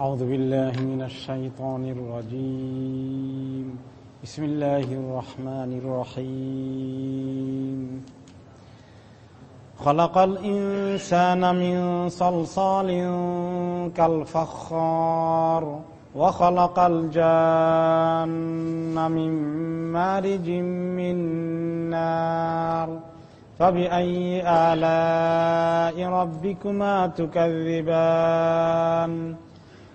أعوذ بالله من الشيطان الرجيم. بسم الله الرحمن الرحيم. خلق الإنسان من صلصال كالفخار وخلق الجان من مارج من نار. فبأي آلاء ربكما تكذبان؟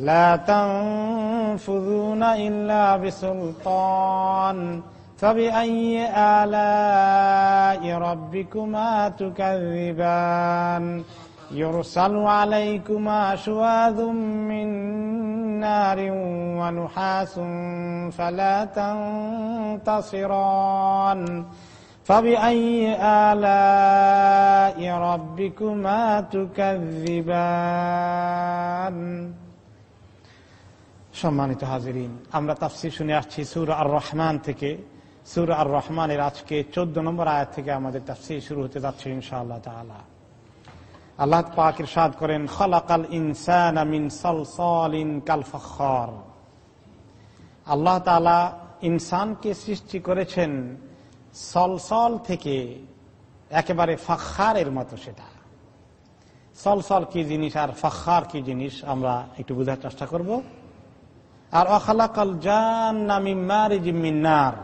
لا تنفذون إلا بسلطان فبأي آلاء ربكما تكذبان؟ يرسل عليكما شواذ من نار ونحاس فلا تنتصران. فبأي آلاء ربكما تكذبان؟ সম্মানিত হাজিরিন, আমরা তাফসির শুনে আসছি সুর আর রহমান থেকে। সুর আর রহমানের আজকে চোদ্দ নম্বর আয়াত থেকে আমাদের তাফসির শুরু হতে যাচ্ছে ইনশাআল্লাহ তালা আল্লাহ পাক ইরশাদ করেন, খলাকাল ইনসান মিন সালসালিন কাল ফখর আল্লাহ তাআলা ইনসানকে সৃষ্টি করেছেন সলসল থেকে, একেবারে ফাখারের মতো সেটা। সলসল কি জিনিস আর ফাখার কি জিনিস আমরা একটু বোঝার চেষ্টা করব। আর অখালাকাল জান মিনার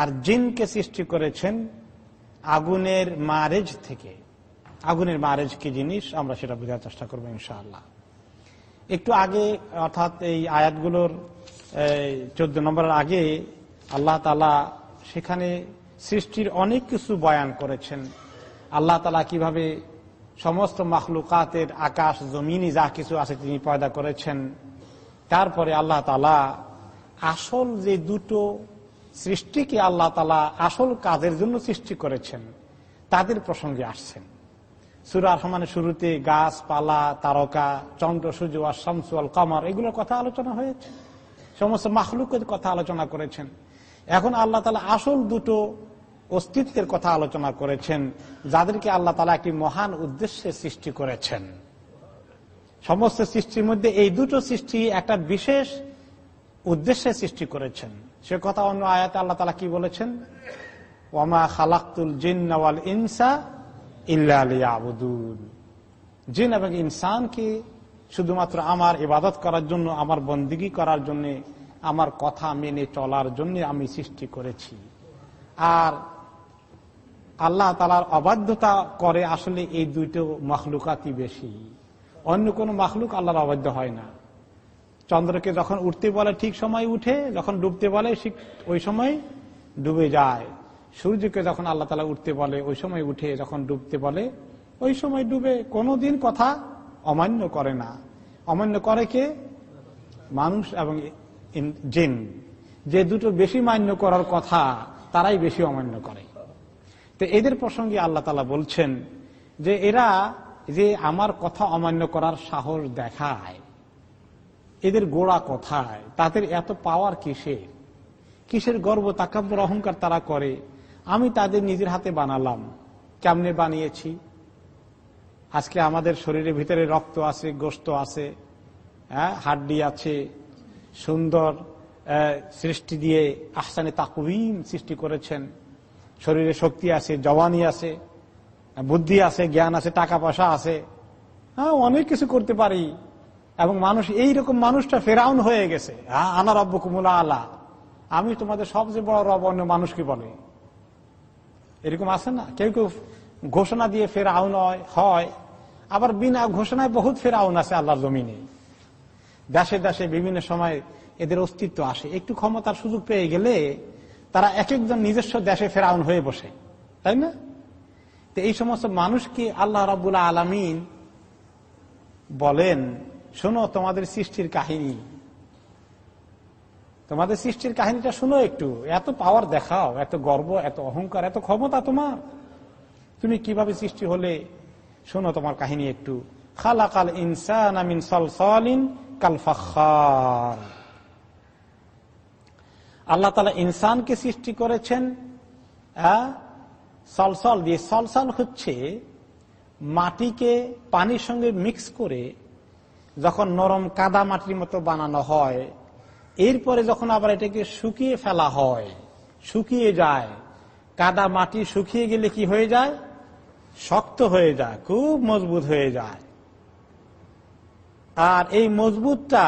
আর জিনকে সৃষ্টি করেছেন আগুনের মারেজ থেকে। আগুনের মারেজ কি জিনিস? আমরা সেটা বোঝার চেষ্টা করব ইনশাআল্লাহ। একটু আগে, অর্থাৎ এই আয়াতগুলোর চোদ্দ নম্বরের আগে আল্লাহ তালা সেখানে সৃষ্টির অনেক কিছু বয়ান করেছেন। আল্লাহ তালা কীভাবে সমস্ত মাখলুকাতের আকাশ জমিনি যা কিছু আছে তিনি পয়দা করেছেন। তারপরে আল্লাহ তালা আসল যে দুটো সৃষ্টিকে আল্লাহ তালা আসল কাজের জন্য সৃষ্টি করেছেন, তাদের প্রসঙ্গে আসছেন। সুরা রহমানের শুরুতে গাছ পালা তারকা, চন্দ্র, সূর্য আর শামসু আল কামার এগুলোর কথা আলোচনা হয়েছে। সমস্ত মাখলুকের কথা আলোচনা করেছেন। এখন আল্লাহ তালা আসল দুটো অস্তিত্বের কথা আলোচনা করেছেন, যাদেরকে আল্লাহ তালা একটি মহান উদ্দেশ্যে সৃষ্টি করেছেন। সমস্ত সৃষ্টির মধ্যে এই দুটো সৃষ্টি একটা বিশেষ উদ্দেশ্যে সৃষ্টি করেছেন। সে কথা অন্য আয়াতে আল্লাহ তালা কি বলেছেন? ওমা খালাকুল জিন্নাওয়াল ইনসা ইবুদুল জিন এবং ইনসানকে শুধুমাত্র আমার ইবাদত করার জন্য, আমার বন্দিগি করার জন্য, আমার কথা মেনে চলার জন্য আমি সৃষ্টি করেছি। আর আল্লাহ তালার অবাধ্যতা করে আসলে এই দুইটো মখলুকাতি বেশি। অন্য কোন মাখলুক আল্লাহর অবাধ্য হয় না। চন্দ্রকে যখন উঠতে বলে ঠিক সময় উঠে, যখন ডুবতে বলে ওই সময় ডুবে যায়। সূর্যকে যখন আল্লাহ তালা উঠতে বলে, ওই সময় উঠে যখন ডুবতে বলে, ওই সময় ডুবে। কোনোদিন কথা অমান্য করে না। অমান্য করে কে? মানুষ এবং জিন। যে দুটো বেশি মান্য করার কথা, তারাই বেশি অমান্য করে। তো এদের প্রসঙ্গে আল্লাহ তালা বলছেন যে এরা যে আমার কথা অমান্য করার সাহস দেখায়। এদের গোড়া কোথায়? তাদের এত পাওয়ার কিসের? কিসের গর্ব? তাকাব্বর অহংকার তারা করে। আমি তাদের নিজের হাতে বানালাম। কেমনে বানিয়েছি? আজকে আমাদের শরীরের ভিতরে রক্ত আছে, গোস্ত আছে হ্যাঁ হাড্ডি আছে, সুন্দর সৃষ্টি দিয়ে আহসানে তাকুইম সৃষ্টি করেছেন। শরীরে শক্তি আছে, জওয়ানি আছে। বুদ্ধি আছে, জ্ঞান আছে টাকা পয়সা আছে। হ্যাঁ অনেক কিছু করতে পারি। এবং মানুষ, এইরকম মানুষটা ফেরাউন হয়ে গেছে। হ্যাঁ আনা রব্য কুমুলা আলা আমি তোমাদের সবচেয়ে বড় রব অন্য মানুষকে বলে। এরকম আছে না? কেউ কেউ ঘোষণা দিয়ে ফেরাউন হয় আবার বিনা ঘোষণায় বহুত ফেরাউন আছে আল্লাহর জমিনে। দেশে দেশে বিভিন্ন সময় এদের অস্তিত্ব আসে। একটু ক্ষমতার সুযোগ পেয়ে গেলে তারা এক একজন নিজস্ব দেশে ফেরাউন হয়ে বসে। তাই না? তো এই সমস্ত মানুষকে আল্লাহ রাবুল্লাহ আলমিন বলেন, শোনো তোমাদের সৃষ্টির কাহিনী। তোমাদের সৃষ্টির কাহিনীটা শুনো একটু। এত পাওয়ার দেখাও, এত গর্ব, এত অহংকার, এত ক্ষমতা তোমার। তুমি কীভাবে সৃষ্টি হলে? শোনো তোমার কাহিনী একটু। খালা কাল ইনসান আমিন সলসলিন কাল ফাখার আল্লাহ তালা ইনসানকে সৃষ্টি করেছেন সলসল দিয়ে সলসল হচ্ছে মাটিকে পানির সঙ্গে মিক্স করে যখন নরম কাদা মাটির মতো বানানো হয়, এরপরে যখন আবার এটাকে শুকিয়ে ফেলা হয়, শুকিয়ে যায়, কাদা মাটি শুকিয়ে গেলে কি হয়ে যায়? শক্ত হয়ে যায়, খুব মজবুত হয়ে যায়। আর এই মজবুতটা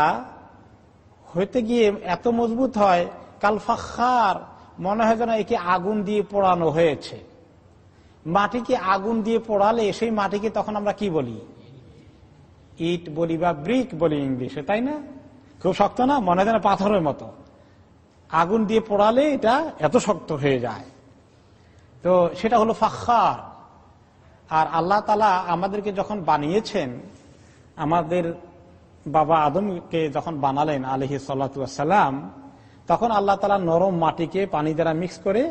হইতে গিয়ে এত মজবুত হয় কালফাখার মনে হয় যেন একে আগুন দিয়ে পোড়ানো হয়েছে। মাটিকে আগুন দিয়ে পোড়ালে সেই মাটিকে তখন আমরা কি বলি? ইট বলি বা ব্রিক বলি ইংলিশে, তাই না? খুব শক্ত না? মনে হয় পাথরের মতো। আগুন দিয়ে পোড়ালে এটা এত শক্ত হয়ে যায়। তো সেটা হলো ফাখার আর আল্লাহ তালা আমাদেরকে যখন বানিয়েছেন, আমাদের বাবা আদমকে যখন বানালেন আলহি সাল্লাম তখন আল্লাহ তালা নরম মাটিকে পানি দ্বারা মিক্স করে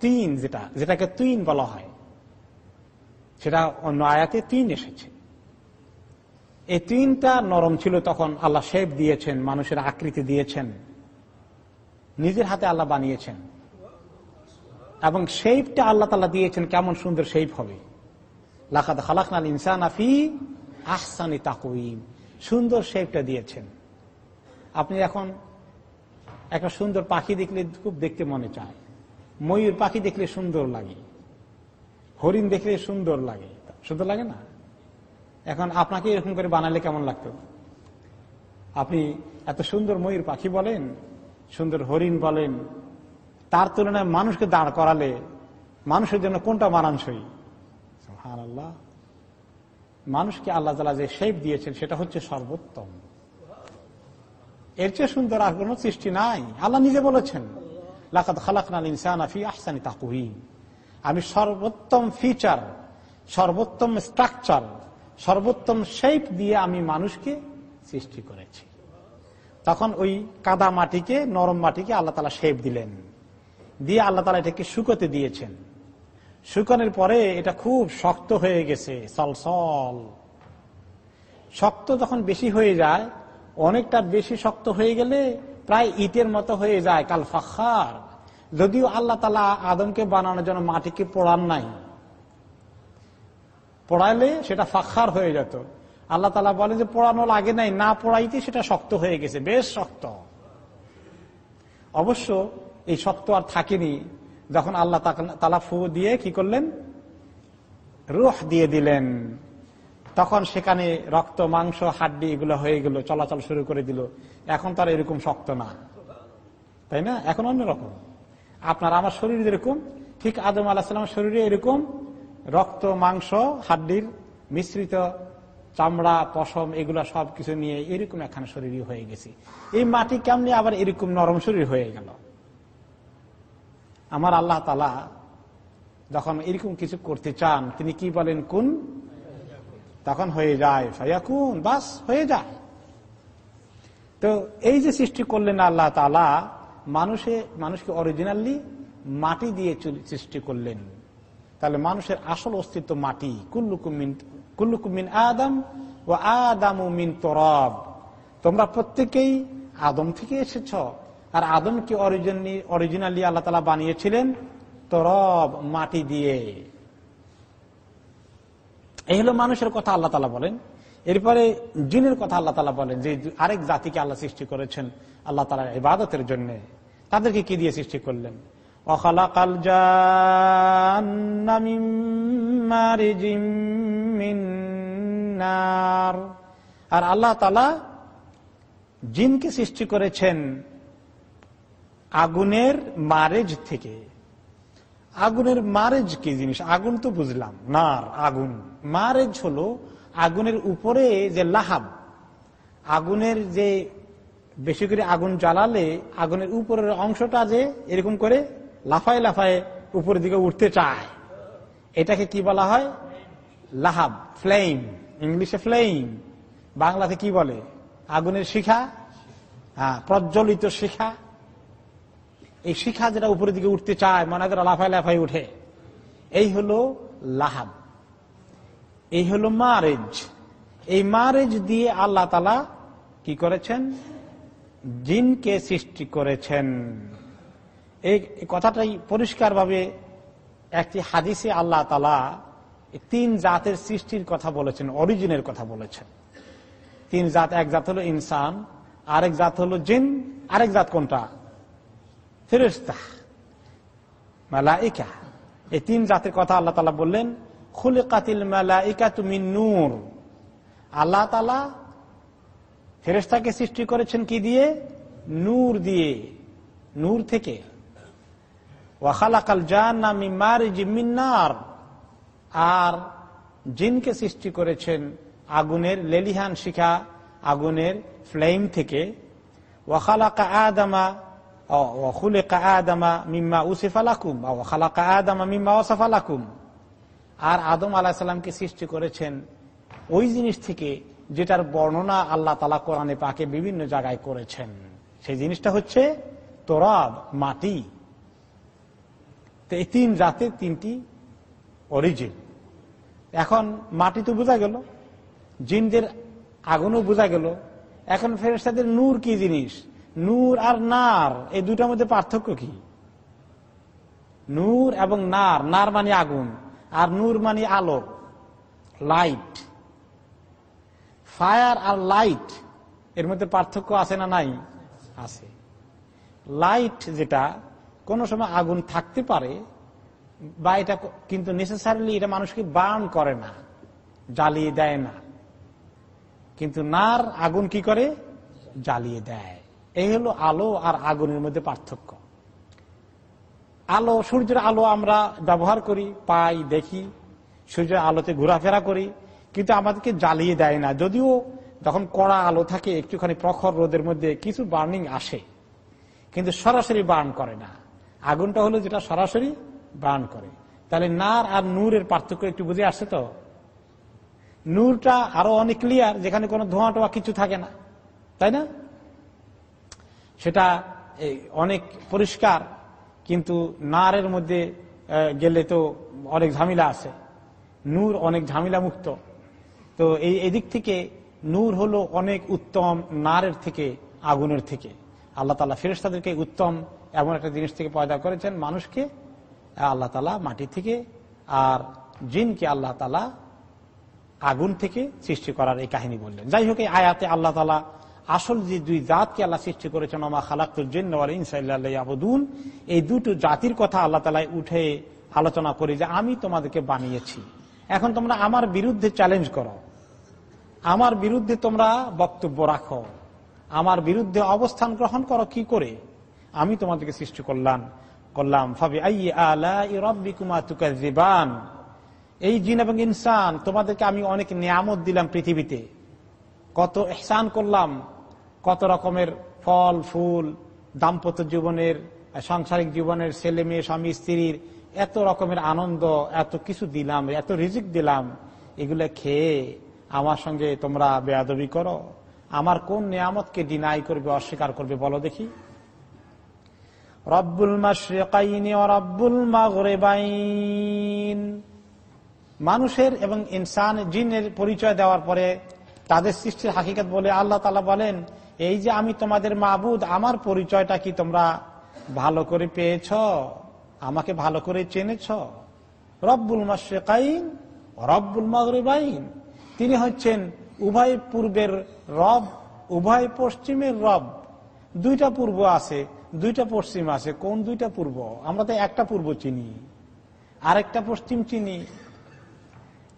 তিন যেটা, যেটাকে তুইন বলা হয়, সেটা অন্য আয়াতে তিন এসেছে। এই তিনটা নরম ছিল তখন আল্লাহ শেপ দিয়েছেন, মানুষের আকৃতি দিয়েছেন, নিজের হাতে আল্লাহ বানিয়েছেন। এবং শেপটা আল্লাহ তালা দিয়েছেন, কেমন সুন্দর শেপ হবে। লাখাদ খালাকনাল ইনসান আফি আহসানি তাকুইম সুন্দর শেপটা দিয়েছেন। আপনি এখন একটা সুন্দর পাখি দেখলে খুব দেখতে মনে চায়। ময়ূর পাখি দেখলে সুন্দর লাগে। হরিণ দেখলে সুন্দর লাগে। সুন্দর লাগে না? এখন আপনাকে এরকম করে বানালে কেমন লাগতো? আপনি এত সুন্দর ময়ূর পাখি বলেন, সুন্দর হরিণ বলেন, তার তুলনায় মানুষকে দাঁড় করালে মানুষের জন্য কোনটা মানানসই? হার আল্লাহ মানুষকে আল্লাহ তালা যে শেপ দিয়েছেন, সেটা হচ্ছে সর্বোত্তম। এর চেয়ে সুন্দর আর কোন সৃষ্টি নাই। আল্লাহ নিজে বলেছেন। আফি আমি সর্বোত্তম ফিচার সর্বোত্তম স্ট্রাকচার সর্বোত্তম শেপ দিয়ে আমি মানুষকে সৃষ্টি করেছি। তখন ওই কাদা মাটিকে, নরম মাটিকে আল্লাহ তালা শেপ দিলেন। দিয়ে আল্লাহ তালা এটাকে শুকোতে দিয়েছেন। শুকানোর পরে এটা খুব শক্ত হয়ে গেছে সলসল শক্ত যখন বেশি হয়ে যায়, অনেকটা বেশি শক্ত হয়ে গেলে প্রায় ইটের মতো হয়ে যায়, কাল ফাখার। যদিও আল্লাহ তালা আদমকে বানানোর জন্য মাটিকে পোড়ান নাই। পোড়াইলে সেটা ফাখার হয়ে যেত। আল্লাহ তালা বলে যে পোড়ানো লাগে নাই, না পোড়াইতে সেটা শক্ত হয়ে গেছে, বেশ শক্ত। অবশ্য এই শক্ত আর থাকেনি। যখন আল্লাহ তালা ফু দিয়ে কি করলেন? রুহ দিয়ে দিলেন। তখন সেখানে রক্ত, মাংস, হাড্ডি এগুলো হয়ে গেল, চলাচল শুরু করে দিল। এখন তার এরকম শক্ত না। তাই না? এখন অন্যরকম আপনার আমার শরীর যেরকম ঠিক আদম আলাহিসামের শরীরে এরকম, রক্ত, মাংস, হাড্ডির মিশ্রিত চামড়া, পশম, এগুলো সব কিছু নিয়ে এরকম একখানে শরীরই হয়ে গেছে। এই মাটি কেমনি আবার এরকম নরম শরীর হয়ে গেল? আমার আল্লাহ তালা যখন এরকম কিছু করতে চান, তিনি কি বলেন? কোন তখন হয়ে যায় ফাইয়া কুন বাস, হয়ে যায়। তো এই যে সৃষ্টি করলেন আল্লাহ তালা মানুষে, মানুষকে অরিজিনালি মাটি দিয়ে সৃষ্টি করলেন। তাহলে মানুষের আসল অস্তিত্ব মাটি। কুল্লুকুমিন কুল্লুকুমিন আদম ও আদাম মিন তরব। তোমরা প্রত্যেকেই আদম থেকে এসেছ। আর আদমকে অরিজিনালি আল্লাহ তালা বানিয়েছিলেন তরব, মাটি দিয়ে। এই হলো মানুষের কথা আল্লাহ তালা বলেন। এরপরে জিনের কথা আল্লাহ তালা বলেন যে আরেক জাতিকে আল্লাহ সৃষ্টি করেছেন আল্লাহ তালা ইবাদতের জন্য। তাদেরকে কি দিয়ে সৃষ্টি করলেন? অখালাকাল আর আল্লাহ তালা জিনকে সৃষ্টি করেছেন আগুনের মারেজ থেকে। আগুনের মারেজ কি জিনিস? আগুন তো বুঝলাম নার আগুন। মারেজ হলো আগুনের উপরে যে লাহাব, আগুনের যে বেশি করে আগুন জ্বালালে আগুনের উপরের অংশটা যে এরকম করে লাফায় লাফায় উপরের দিকে উঠতে চায়। এটাকে কি বলা হয়? লাহাব ফ্লেম ইংলিশে ফ্লেম বাংলাতে কি বলে? আগুনের শিখা হ্যাঁ প্রজ্বলিত শিখা। এই শিখা যেটা উপরের দিকে উঠতে চায় মনে করে লাফায় লাফায় উঠে এই হলো লাহাব। এই হলো মারেজ। এই মারেজ দিয়ে আল্লাহ তালা কি করেছেন? জিনকে সৃষ্টি করেছেন। এই কথাটাই পরিষ্কারভাবে একটি হাদিসে আল্লাহ তালা তিন জাতের সৃষ্টির কথা বলেছেন, অরিজিনের কথা বলেছেন। তিন জাত, এক জাত হলো ইনসান, আরেক জাত হলো জিন, আরেক জাত কোনটা? ফেরেস্তা মালাইকা। এই তিন জাতের কথা আল্লাহ তালা বললেন খুলে কাতিল মালাইকা তুমি নূর। আল্লাহ তালা ফেরেস্তাকে সৃষ্টি করেছেন কি দিয়ে? নূর দিয়ে, নূর থেকে। ওয়াখালাকাল জান আমি মিন্নার আর জিনকে সৃষ্টি করেছেন আগুনের লেলিহান শিখা, আগুনের ফ্লেম থেকে। ওয়াখালাকা আদামা আর আদম আলাহিসাল্লামকে সৃষ্টি করেছেন ওই জিনিস থেকে যেটার বর্ণনা আল্লাহ তালা কোরআনে পাকে বিভিন্ন জায়গায় করেছেন। সেই জিনিসটা হচ্ছে তোরাব, মাটি। এই তিন জাতের তিনটি অরিজিন এখন মাটি তো বোঝা গেল, জিনদের আগুনও বোঝা গেল। এখন ফেরেস্তাদের নূর কি জিনিস? নূর আর নার, এই দুটার মধ্যে পার্থক্য কি? নূর এবং নার নার মানে আগুন, আর নূর মানে আলো, লাইট। ফায়ার আর লাইট, এর মধ্যে পার্থক্য আছে না নাই? আছে। লাইট যেটা, কোন সময় আগুন থাকতে পারে, বা এটা কিন্তু নেসেসারিলি এটা মানুষকে বার্ন করে না, জ্বালিয়ে দেয় না। কিন্তু নার আগুন কি করে? জ্বালিয়ে দেয়। এই হলো আলো আর আগুনের মধ্যে পার্থক্য। আলো, সূর্যের আলো আমরা ব্যবহার করি, পাই, দেখি। সূর্যের আলোতে ঘোরাফেরা করি, কিন্তু আমাদেরকে জ্বালিয়ে দেয় না। যদিও যখন কড়া আলো থাকে, একটুখানি প্রখর রোদের মধ্যে কিছু বার্নিং আসে, কিন্তু সরাসরি বার্ন করে না। আগুনটা হলো যেটা সরাসরি বার্ন করে। তাহলে নার আর নূরের পার্থক্য একটু বুঝে আসছে তো? নূরটা আরও অনেক ক্লিয়ার যেখানে কোনো ধোঁয়া টোয়া কিছু থাকে না। তাই না? সেটা অনেক পরিষ্কার, কিন্তু নারের মধ্যে গেলে তো অনেক ঝামেলা আছে। নূর অনেক ঝামেলা মুক্ত তো এই, এদিক থেকে নূর হলো অনেক উত্তম নারের থেকে, আগুনের থেকে। আল্লাহ তালা ফেরেস্তাদেরকে উত্তম এমন একটা জিনিস থেকে পয়দা করেছেন, মানুষকে, আল্লাহ তালা মাটি থেকে আর জিনকে আল্লাহ তালা আগুন থেকে সৃষ্টি করার এই কাহিনী বললেন। যাই হোক, এই আয়াতে আল্লাহ তালা আসল যে দুই জাতকে আল্লাহ সৃষ্টি করেছেন আমা খালাকুল জিন্নআবুদুন এই দুটো জাতির কথা আল্লাহ তালায় উঠে আলোচনা করি যে আমি তোমাদেরকে বানিয়েছি। এখন তোমরা আমার বিরুদ্ধে চ্যালেঞ্জ করো। আমার বিরুদ্ধে তোমরা বক্তব্য রাখো। আমার বিরুদ্ধে অবস্থান গ্রহণ করো কি করে? আমি তোমাদেরকে সৃষ্টি করলাম করলাম। ভাবি আই আলা রব্বিকুমা তুকাজিবান এই জিন এবং ইনসান, তোমাদেরকে আমি অনেক নিয়ামত দিলাম পৃথিবীতে। কত এহসান করলাম। কত রকমের ফল, ফুল, দাম্পত্য জীবনের, সাংসারিক জীবনের ছেলে মেয়ে, স্বামী, স্ত্রীর, এত রকমের আনন্দ, এত কিছু দিলাম, এত রিজিক দিলাম, এগুলো খেয়ে আমার সঙ্গে তোমরা বেয়াদবি করো। আমার কোন নিয়ামতকে ডিনাই করবে, অস্বীকার করবে, বলো দেখি। রব্বুল মাসরিকাইনি রব্বুল মানুষের এবং ইনসান, জিনের পরিচয় দেওয়ার পরে তাদের সৃষ্টির হাকিকত বলে আল্লাহ তালা বলেন এই যে আমি তোমাদের মাবুদ, আমার পরিচয়টা কি তোমরা ভালো করে পেয়েছ? আমাকে ভালো করে চেনেছ? রব্বুল মাসরিকাইন রব্বুল মাগরেবাইন। তিনি হচ্ছেন উভয় পূর্বের রব, উভয় পশ্চিমের রব। দুইটা পূর্ব আছে, দুইটা পশ্চিম আছে। কোন দুইটা পূর্ব? আমরা তো একটা পূর্ব চিনি। আরেকটা পশ্চিম চিনি।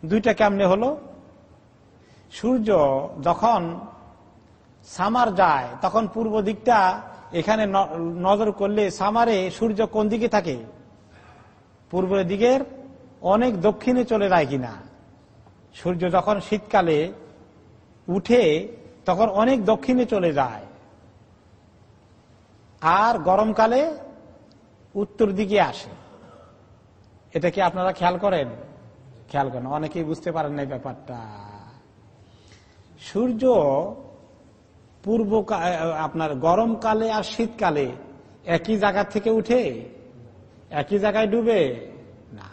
দুইটা কেমনে হলো? সূর্য যখন সামার যায়, তখন পূর্ব দিকটা এখানে নজর করলে সামারে সূর্য কোন দিকে থাকে? পূর্ব দিকের অনেক দক্ষিণে চলে যায় কিনা? সূর্য যখন শীতকালে উঠে, তখন অনেক দক্ষিণে চলে যায়। আর গরমকালে উত্তর দিকে আসে। এটা কি আপনারা খেয়াল করেন? খেয়াল করেন, অনেকেই বুঝতে পারেন না ব্যাপারটা। সূর্য পূর্ব আপনার গরমকালে আর শীতকালে একই জায়গা থেকে উঠে, একই জায়গায় ডুবে? না।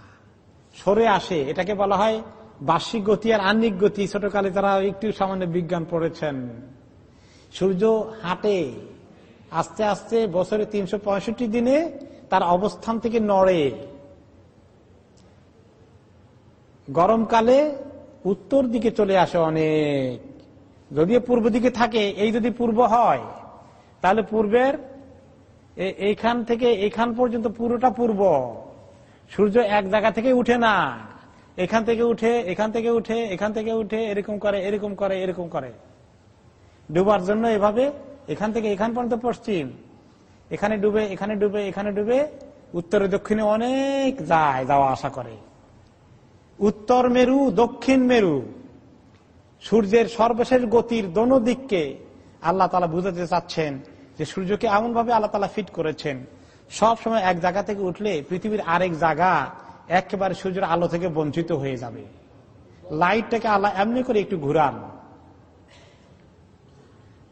সরে আসে। এটাকে বলা হয় বার্ষিক গতি আর আন্নিক গতি। ছোটকালে তারা একটু সামান্য বিজ্ঞান পড়েছেন, সূর্য হাঁটে। আস্তে আস্তে বছরে তিনশো পঁয়ষট্টি দিনে তার অবস্থান থেকে নড়ে। গরমকালে উত্তর দিকে চলে আসে অনেক। যদিও পূর্ব দিকে থাকে, এই যদি পূর্ব হয়, তাহলে পূর্বের এইখান থেকে এখান পর্যন্ত পুরোটা পূর্ব। সূর্য এক জায়গা থেকে উঠে না। এখান থেকে উঠে, এখান থেকে উঠে, এখান থেকে উঠে, এরকম করে এরকম করে এরকম করে। ডুবার জন্য এভাবে এখান থেকে এখান পর্যন্ত পশ্চিম। এখানে ডুবে এখানে ডুবে এখানে ডুবে, উত্তরে দক্ষিণে অনেক যায় যাওয়া আশা করে। উত্তর মেরু, দক্ষিণ মেরু। সূর্যের সর্বশেষ গতির দোনো দিককে আল্লাহ তালা বুঝাতে চাচ্ছেন যে সূর্যকে এমন ভাবে আল্লাহ তালা ফিট করেছেন। সব সময় এক জায়গা থেকে উঠলে পৃথিবীর আরেক জায়গা একেবারে সূর্যের আলো থেকে বঞ্চিত হয়ে যাবে। লাইটটাকে আল্লাহ এমনি করে একটু ঘুরান।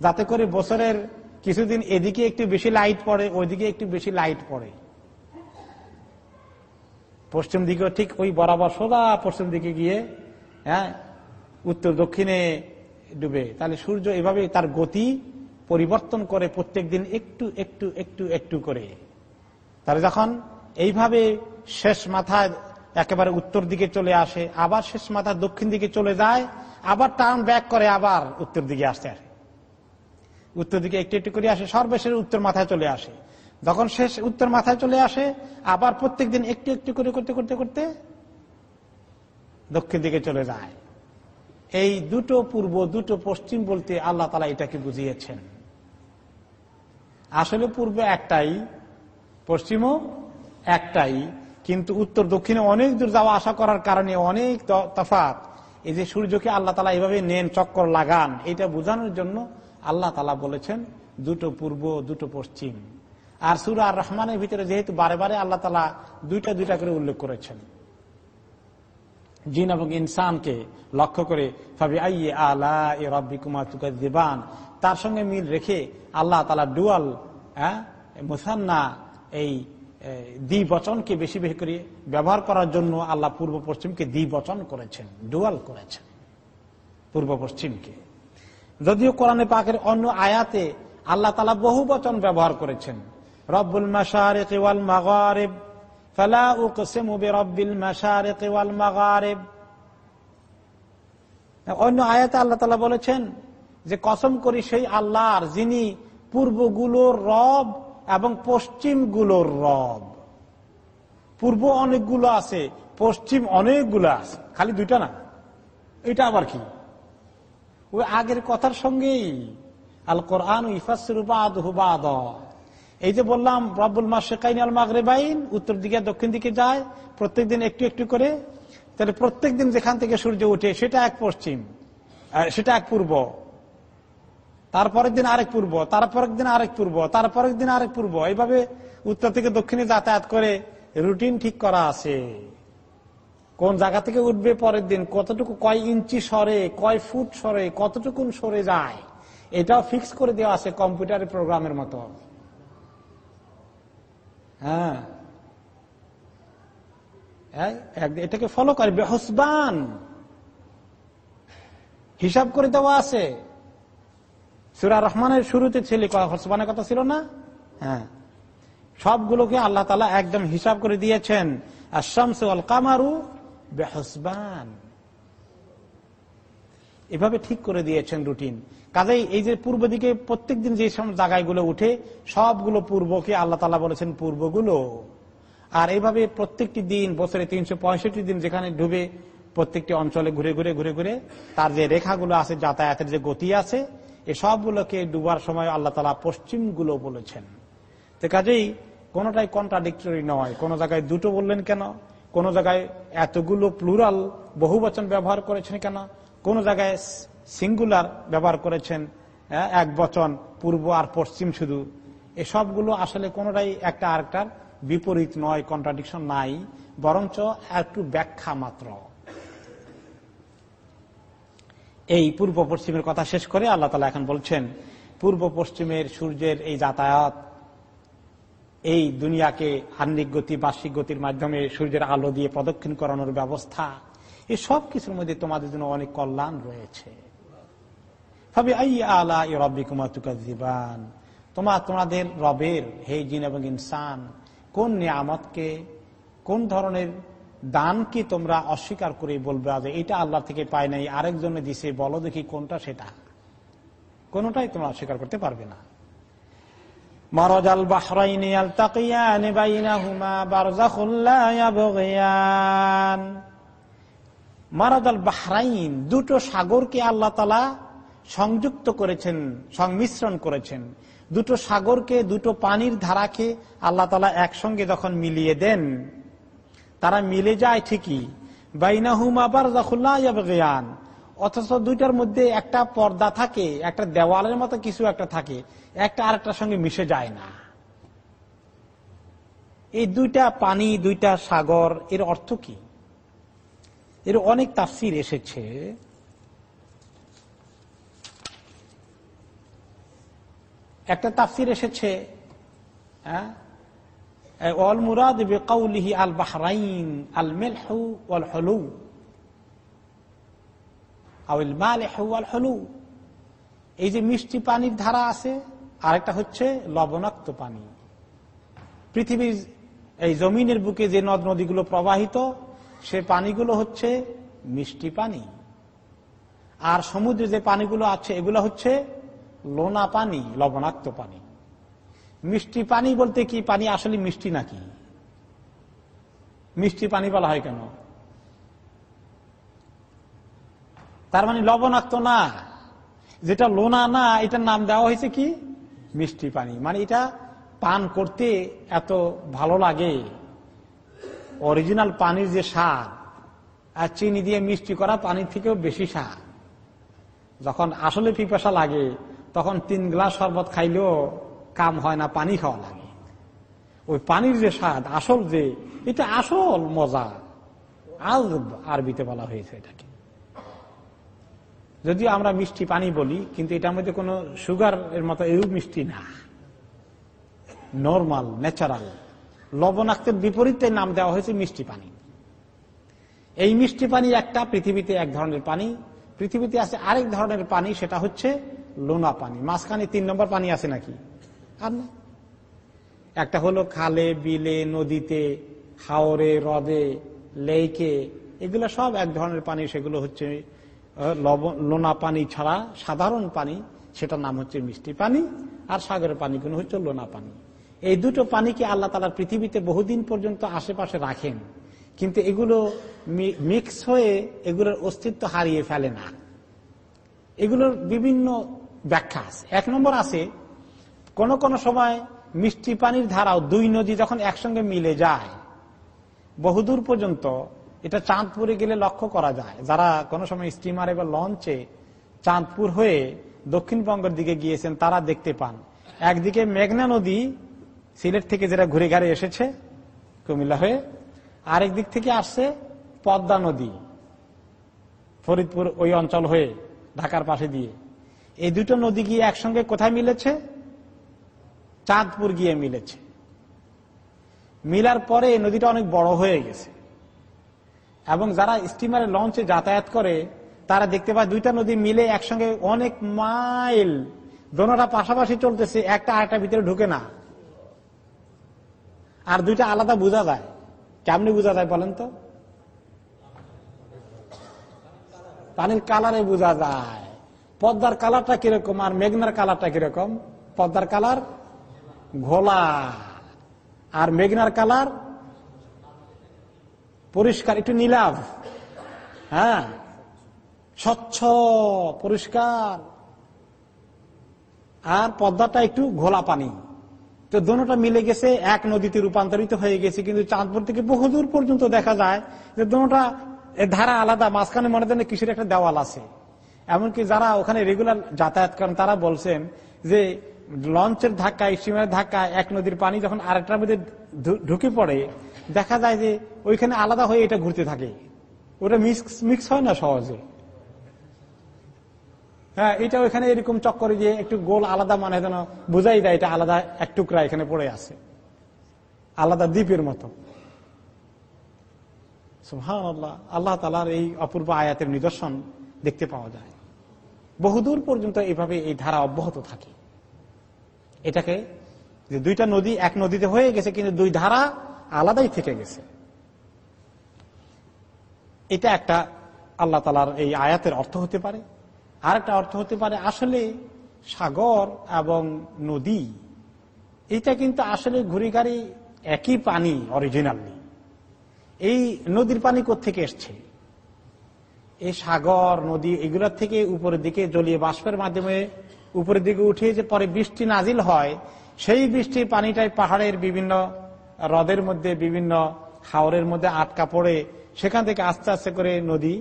যাতে করে বছরের কিছুদিন এদিকে একটু বেশি লাইট পড়ে, ওইদিকে একটু বেশি লাইট পড়ে। পশ্চিম দিকেও ঠিক ওই বরাবর সোজা পশ্চিম দিকে গিয়ে হ্যাঁ উত্তর দক্ষিণে ডুবে। তাহলে সূর্য এভাবে তার গতি পরিবর্তন করে প্রত্যেক দিন একটু একটু একটু একটু করে। তাহলে যখন এইভাবে শেষ মাথায় একেবারে উত্তর দিকে চলে আসে, আবার শেষ মাথা দক্ষিণ দিকে চলে যায়, আবার টার্ন ব্যাক করে, আবার উত্তর দিকে আসতে আসে। উত্তর দিকে একটু একটু করে আসে সর্বশেষ উত্তর মাথায় চলে আসে। যখন শেষ উত্তর মাথায় চলে আসে, আবার প্রত্যেক দিন একটু একটু করে, করতে করতে করতে দক্ষিণ দিকে চলে যায়। এই দুটো পূর্ব, দুটো পশ্চিম বলতে আল্লাহ তালা এটাকে বুঝিয়েছেন। আসলে পূর্ব একটাই, পশ্চিমও একটাই, কিন্তু উত্তর দক্ষিণে অনেক দূর যাওয়া আশা করার কারণে অনেক তফাত এই যে সূর্যকে আল্লাহ তালা এভাবে নেন, চক্কর লাগান, এটা বোঝানোর জন্য আল্লাহ তালা বলেছেন, দুটো পূর্ব, দুটো পশ্চিম। আর সুর আর রহমানের ভিতরে যেহেতু বারে বারে আল্লাহ তালা দুইটা দুইটা করে উল্লেখ করেছেন। জিন এবং ইনসানকে লক্ষ্য করে ভাবি আইয়ে আলা এ দিবান তার সঙ্গে মিল রেখে আল্লাহ তালা ডুয়াল হ্যাঁ মুসান্না, এই দ্বিবচনকে বেশি বেশি করে ব্যবহার করার জন্য আল্লাহ পূর্ব পশ্চিমকে দ্বিবচন করেছেন, ডুয়াল করেছেন, পূর্ব পশ্চিমকে। যদিও কোরআনে পাকের অন্য আয়াতে আল্লাহ তালা বহু বচন ব্যবহার করেছেন, রব্বুল মাসারেক ওয়াল ফালা উকসিমু বিরাব্বিল মাশারিক ওয়াল মাগারিব অন্য আয়াতে আল্লাহ তাআলা বলেছেন যে, কসম করি সেই আল্লাহর যিনি পূর্বগুলোর রব এবং পশ্চিমগুলোর রব। পূর্ব অনেকগুলো আছে, পশ্চিম অনেকগুলো আছে। খালি দুইটা না। এটা আবার কি? ওই আগের কথার সঙ্গেই। আল কোরআন ইফাসরুবাদ হুবাদ এই যে বললাম, রব্বুল মাসেকাইন আল মাগরেবাইন, উত্তর দিকে, দক্ষিণ দিকে যায় প্রত্যেক দিন একটু একটু করে। তাহলে প্রত্যেক দিন যেখান থেকে সূর্য উঠে সেটা এক পশ্চিম সেটা এক পূর্ব। তারপরের দিন আরেক পূর্ব, তারপরের দিন আরেক পূর্ব, তারপরের দিন আরেক পূর্ব। এইভাবে উত্তর থেকে দক্ষিণে যাতায়াত করে রুটিন ঠিক করা আছে। কোন জায়গা থেকে উঠবে পরের দিন, কতটুকু, কয় ইঞ্চি সরে, কয় ফুট সরে, কতটুকুন সরে যায়, এটাও ফিক্স করে দেওয়া আছে কম্পিউটারের প্রোগ্রামের মতো। হ্যাঁ। এটাকে ফলো করে, বেহসবান। হিসাব করে দেওয়া আছে। সুরা রহমানের শুরুতে ছেলে হসবানের কথা ছিল না? হ্যাঁ। সবগুলোকে আল্লাহ তালা একদম হিসাব করে দিয়েছেন আর শামসুল কামারু বেহসবান। এভাবে ঠিক করে দিয়েছেন রুটিন। কাজেই এই যে পূর্ব দিকে প্রত্যেক দিন যে সব জায়গাগুলো উঠে, সবগুলো পূর্বকে আল্লাহ তালা বলেছেন পূর্বগুলো। আর এইভাবে প্রত্যেকটি দিন, বছরে তিনশো পঁয়ষট্টি দিন যেখানে ডুবে প্রত্যেকটি অঞ্চলে ঘুরে ঘুরে ঘুরে ঘুরে তার যে রেখাগুলো আছে, যাতায়াতের যে গতি আছে, এ সবগুলোকে ডুবার সময় আল্লাহ তালা পশ্চিমগুলো বলেছেন। তো কাজেই কোনটাই কন্ট্রাডিক্টরি নয়। কোন জায়গায় দুটো বললেন কেন? কোন জায়গায় এতগুলো প্লুরাল বহু বচন ব্যবহার করেছেন কেন? কোন জায়গায় সিঙ্গুলার ব্যবহার করেছেন এক বচন, পূর্ব আর পশ্চিম শুধু। এসবগুলো আসলে কোনটাই একটা আরেকটার বিপরীত নয় কন্ট্রাডিকশন নাই, বরঞ্চ একটু ব্যাখ্যা মাত্র। এই পূর্ব পশ্চিমের কথা শেষ করে আল্লাহ তালা এখন বলছেন, পূর্ব পশ্চিমের সূর্যের এই যাতায়াত, এই দুনিয়াকে আন্নিক গতি, বার্ষিক গতির মাধ্যমে সূর্যের আলো দিয়ে প্রদক্ষিণ করানোর ব্যবস্থা এই সব কিছুর মধ্যে তোমাদের জন্য অনেক কল্যাণ রয়েছে। তোমার তোমাদের রবের হে জিন এবং ইনসান, কোন নিয়ামতকে, কোন ধরনের দানকে তোমরা অস্বীকার করে বলবে যে এটা আল্লাহ থেকে পায় নাই, আরেকজনে দিছে, বলো দেখি কোনটা সেটা। কোনটাই তোমরা অস্বীকার করতে পারবে না। মারজাল বাহরাইনি আলতাকিয়ান বাইনাহুমা বারজাখুল্লা ইয়াবগিয়ান। মারাদাল বাহরাইন, দুটো সাগরকে আল্লাহ তালা সংযুক্ত করেছেন, সংমিশ্রণ করেছেন। দুটো সাগরকে, দুটো পানির ধারাকে আল্লাহ তালা একসঙ্গে যখন মিলিয়ে দেন। তারা মিলে যায় ঠিকই। বাইনাহুম জ্ঞান অথচ দুইটার মধ্যে একটা পর্দা থাকে, একটা দেওয়ালের মতো কিছু একটা থাকে, একটা আরেকটার সঙ্গে মিশে যায় না। এই দুইটা পানি, দুইটা সাগর, এর অর্থ কি? এর অনেক তাফসির এসেছে। একটা তাফসির এসেছে হ্যাঁ? অল মুরাদ বেকাউলিহি আল বাহরাইন আল মেলহু ওয়াল হলু আউল মালেহু আল হলু এই যে মিষ্টি পানির ধারা আছে, আরেকটা হচ্ছে লবণাক্ত পানি। পৃথিবীর এই জমিনের বুকে যে নদ নদীগুলো প্রবাহিত সে পানিগুলো হচ্ছে মিষ্টি পানি। আর সমুদ্রে যে পানিগুলো আছে, এগুলো হচ্ছে লোনা পানি, লবণাক্ত পানি। মিষ্টি পানি বলতে কি? পানি আসলে মিষ্টি নাকি? মিষ্টি পানি বলা হয় কেন? তার মানে লবণাক্ত না। যেটা লোনা না, এটার নাম দেওয়া হয়েছে কি? মিষ্টি পানি। মানে এটা পান করতে এত ভালো লাগে। অরিজিনাল পানির যে স্বাদ আর চিনি দিয়ে মিষ্টি করা পানির থেকেও বেশি স্বাদ যখন আসলে পিপাসা লাগে, তখন তিন গ্লাস শরবত খাইলেও কাম হয় না, পানি খাওয়া লাগে। ওই পানির যে স্বাদ, আসল যে, এটা আসল মজা। আজ আরবিতে বলা হয়েছে এটাকে। যদিও আমরা মিষ্টি পানি বলি, কিন্তু এটার মধ্যে কোনো সুগার এর মতো এরূপ মিষ্টি না। Normal, natural. লবণাক্তের বিপরীতে নাম দেওয়া হয়েছে মিষ্টি পানি। এই মিষ্টি পানি একটা পৃথিবীতে এক ধরনের পানি, পৃথিবীতে আছে আরেক ধরনের পানি, সেটা হচ্ছে লোনা পানি। মাঝখানে তিন নম্বর পানি আছে নাকি? আর না। একটা হলো খালে, বিলে, নদীতে, হাওরে, হ্রদে, লেকে, এগুলো সব এক ধরনের পানি, সেগুলো হচ্ছে লবণ লোনা পানি ছাড়া সাধারণ পানি, সেটার নাম হচ্ছে মিষ্টি পানি, আর সাগরের পানিগুলো হচ্ছে লোনা পানি। এই দুটো পানিকে আল্লাহ তালা পৃথিবীতে বহুদিন পর্যন্ত আশেপাশে রাখেন। কিন্তু এগুলো মিক্স হয়ে এগুলোর অস্তিত্ব হারিয়ে ফেলে না। এগুলোর বিভিন্ন ব্যাখ্যা আছে। এক নম্বর আছে, কোন কোন সময় মিষ্টি পানির ধারাও দুই নদী যখন একসঙ্গে মিলে যায়, বহুদূর পর্যন্ত এটা চাঁদপুরে গেলে লক্ষ্য করা যায়। যারা কোনো সময় স্টিমারে বা লঞ্চে চাঁদপুর হয়ে দক্ষিণবঙ্গের দিকে গিয়েছেন, তারা দেখতে পান। একদিকে মেঘনা নদী সিলেট থেকে যেটা ঘুরে ঘাড়ে এসেছে, কুমিল্লা হয়ে, আরেক দিক থেকে আসছে পদ্মা নদী, ফরিদপুর ওই অঞ্চল হয়ে, ঢাকার পাশে দিয়ে। এই দুটো নদী গিয়ে একসঙ্গে কোথায় মিলেছে? চাঁদপুর গিয়ে মিলেছে। মিলার পরে এই নদীটা অনেক বড় হয়ে গেছে। এবং যারা স্টিমারে লঞ্চে যাতায়াত করে, তারা দেখতে পায় দুইটা নদী মিলে একসঙ্গে অনেক মাইল। দোনোটা পাশাপাশি চলতেছে, একটা আরেকটা ভিতরে ঢুকে না। আর দুইটা আলাদা বোঝা যায়। কেমনি বোঝা যায় বলেন তো? পানির কালারে বোঝা যায়। পদ্মার কালারটা কীরকম আর মেঘনার কালারটা কীরকম? পদ্মার কালার ঘোলা। আর মেঘনার কালার পরিষ্কার, একটু নীলাভ। হ্যাঁ? স্বচ্ছ, পরিষ্কার। আর পদ্মাটা একটু ঘোলা পানি। তো দোনোটা মিলে গেছে, এক নদীতে রূপান্তরিত হয়ে গেছে, কিন্তু চাঁদপুর থেকে বহুদূর পর্যন্ত দেখা যায় যে দোনোটা ধারা আলাদা, মাঝখানে মনে দেন কিসের একটা দেওয়াল আছে। এমনকি যারা ওখানে রেগুলার যাতায়াত করেন, তারা বলছেন যে লঞ্চের ধাক্কা, স্টিমারের ধাক্কা, এক নদীর পানি যখন আরেকটার মধ্যে ঢুকে পড়ে, দেখা যায় যে ওইখানে আলাদা হয়ে এটা ঘুরতে থাকে। ওটা মিক্স মিক্স হয় না সহজে? হ্যাঁ এটা ওইখানে এরকম চক্করে দিয়ে একটু গোল আলাদা মানে যেন বোঝাই দেয়, এটা আলাদা এক টুকরা এখানে পড়ে আছে। আলাদা দ্বীপের মতো। আল্লাহ আল্লাহ তালার এই অপূর্ব আয়াতের নিদর্শন দেখতে পাওয়া যায়। বহুদূর পর্যন্ত এইভাবে এই ধারা অব্যাহত থাকে। এটাকে যে দুইটা নদী এক নদীতে হয়ে গেছে, কিন্তু দুই ধারা আলাদাই থেকে গেছে। এটা একটা আল্লাহ তালার এই আয়াতের অর্থ হতে পারে। আর একটা অর্থ হতে পারে আসলে সাগর এবং নদী। এটা কিন্তু আসলে ঘুরি গাড়ি একই পানি অরিজিনালি এই নদীর পানি থেকে এসছে? এই সাগর, নদী এগুলোর থেকে উপরের দিকে জলীয় বাষ্পের মাধ্যমে উপরের দিকে উঠে যে পরে বৃষ্টি নাজিল হয়, সেই বৃষ্টির পানিটাই পাহাড়ের বিভিন্ন হ্রদের মধ্যে, বিভিন্ন হাওরের মধ্যে আটকা পড়ে সেখান থেকে আস্তে আস্তে করে নদী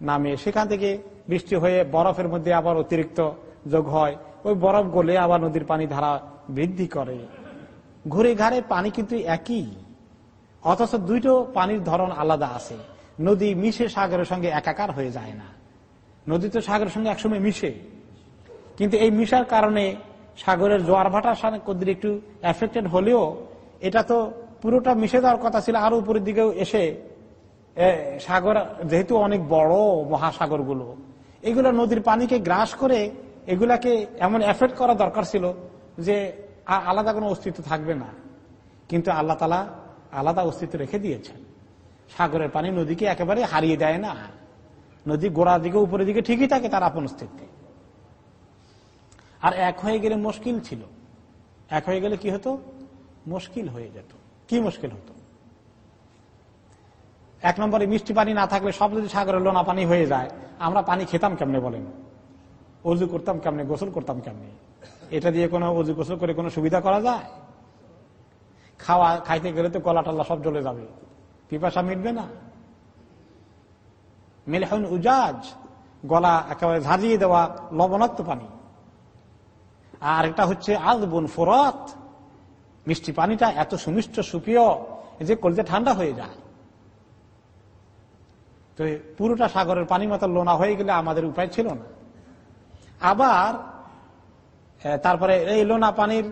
নামে। সেখান থেকে বৃষ্টি হয়ে বরফের মধ্যে আবার অতিরিক্ত যোগ হয়। ওই বরফ গলে আবার নদীর পানি ধারা বৃদ্ধি করে। ঘুরে ঘাড়ে পানি কিন্তু একই। অথচ দুইটো পানির ধরন আলাদা আছে। নদী মিশে সাগরের সঙ্গে একাকার হয়ে যায় না। নদী তো সাগরের সঙ্গে একসময় মিশে। কিন্তু এই মিশার কারণে সাগরের জোয়ার ভাটার সাথে কদিন একটু এফেক্টেড হলেও এটা তো পুরোটা মিশে দেওয়ার কথা ছিল। আরও উপরের দিকেও এসে সাগর যেহেতু অনেক বড় মহাসাগরগুলো এগুলো নদীর পানিকে গ্রাস করে এগুলাকে এমন এফেক্ট করা দরকার ছিল যে আলাদা কোনো অস্তিত্ব থাকবে না। কিন্তু আল্লাহ তালা আলাদা অস্তিত্ব রেখে দিয়েছেন। সাগরের পানি নদীকে একেবারে হারিয়ে দেয় না। নদী গোড়ার দিকে, উপরের দিকে ঠিকই থাকে তার আপন অস্তিত্বে। আর এক হয়ে গেলে মুশকিল ছিল। এক হয়ে গেলে কি হতো? মুশকিল হয়ে যেত। কি মুশকিল হতো? এক নম্বরে মিষ্টি পানি না থাকলে সব যদি সাগরের লোনা পানি হয়ে যায়, আমরা পানি খেতাম কেমনে বলেন? অজু করতাম কেমনে? গোসল করতাম কেমনে? এটা দিয়ে কোনো অজু গোসল করে কোনো সুবিধা করা যায়? খাওয়া, খাইতে গেলে তো কলা টলা সব জ্বলে যাবে। পিপাসা মিটবে না। মেলে মেলহন উজাজ, গলা একেবারে ঝাঁজিয়ে দেওয়া লবণাক্ত পানি। আর এটা হচ্ছে আজবন ফোরত। মিষ্টি পানিটা এত সুমিষ্ট, সুপ্রিয় যে কলতে ঠান্ডা হয়ে যায়। তো পুরোটা সাগরের পানি মতো লোনা হয়ে গেলে আমাদের উপায় ছিল না। আবার তারপরে এই লোনা পানির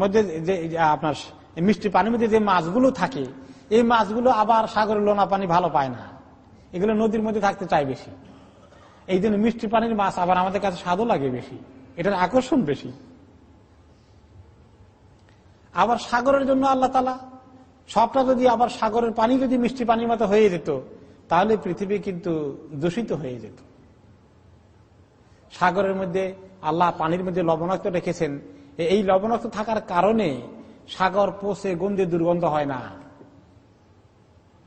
মধ্যে যে আপনার মিষ্টি পানির মধ্যে যে মাছগুলো থাকে, এই মাছগুলো আবার সাগরের লোনা পানি ভালো পায় না। এগুলো নদীর মধ্যে থাকতে চায় বেশি। এই জন্য মিষ্টি পানির মাছ আবার আমাদের কাছে স্বাদও লাগে বেশি। এটার আকর্ষণ বেশি। আবার সাগরের জন্য আল্লাহ তালা সবটা যদি আবার সাগরের পানি যদি মিষ্টি পানির মতো হয়ে যেত, তাহলে পৃথিবী কিন্তু দূষিত হয়ে যেত। সাগরের মধ্যে আল্লাহ পানির মধ্যে লবণাক্ত রেখেছেন। এই লবণাক্ত থাকার কারণে সাগর পোষে গন্ধে দুর্গন্ধ হয় না।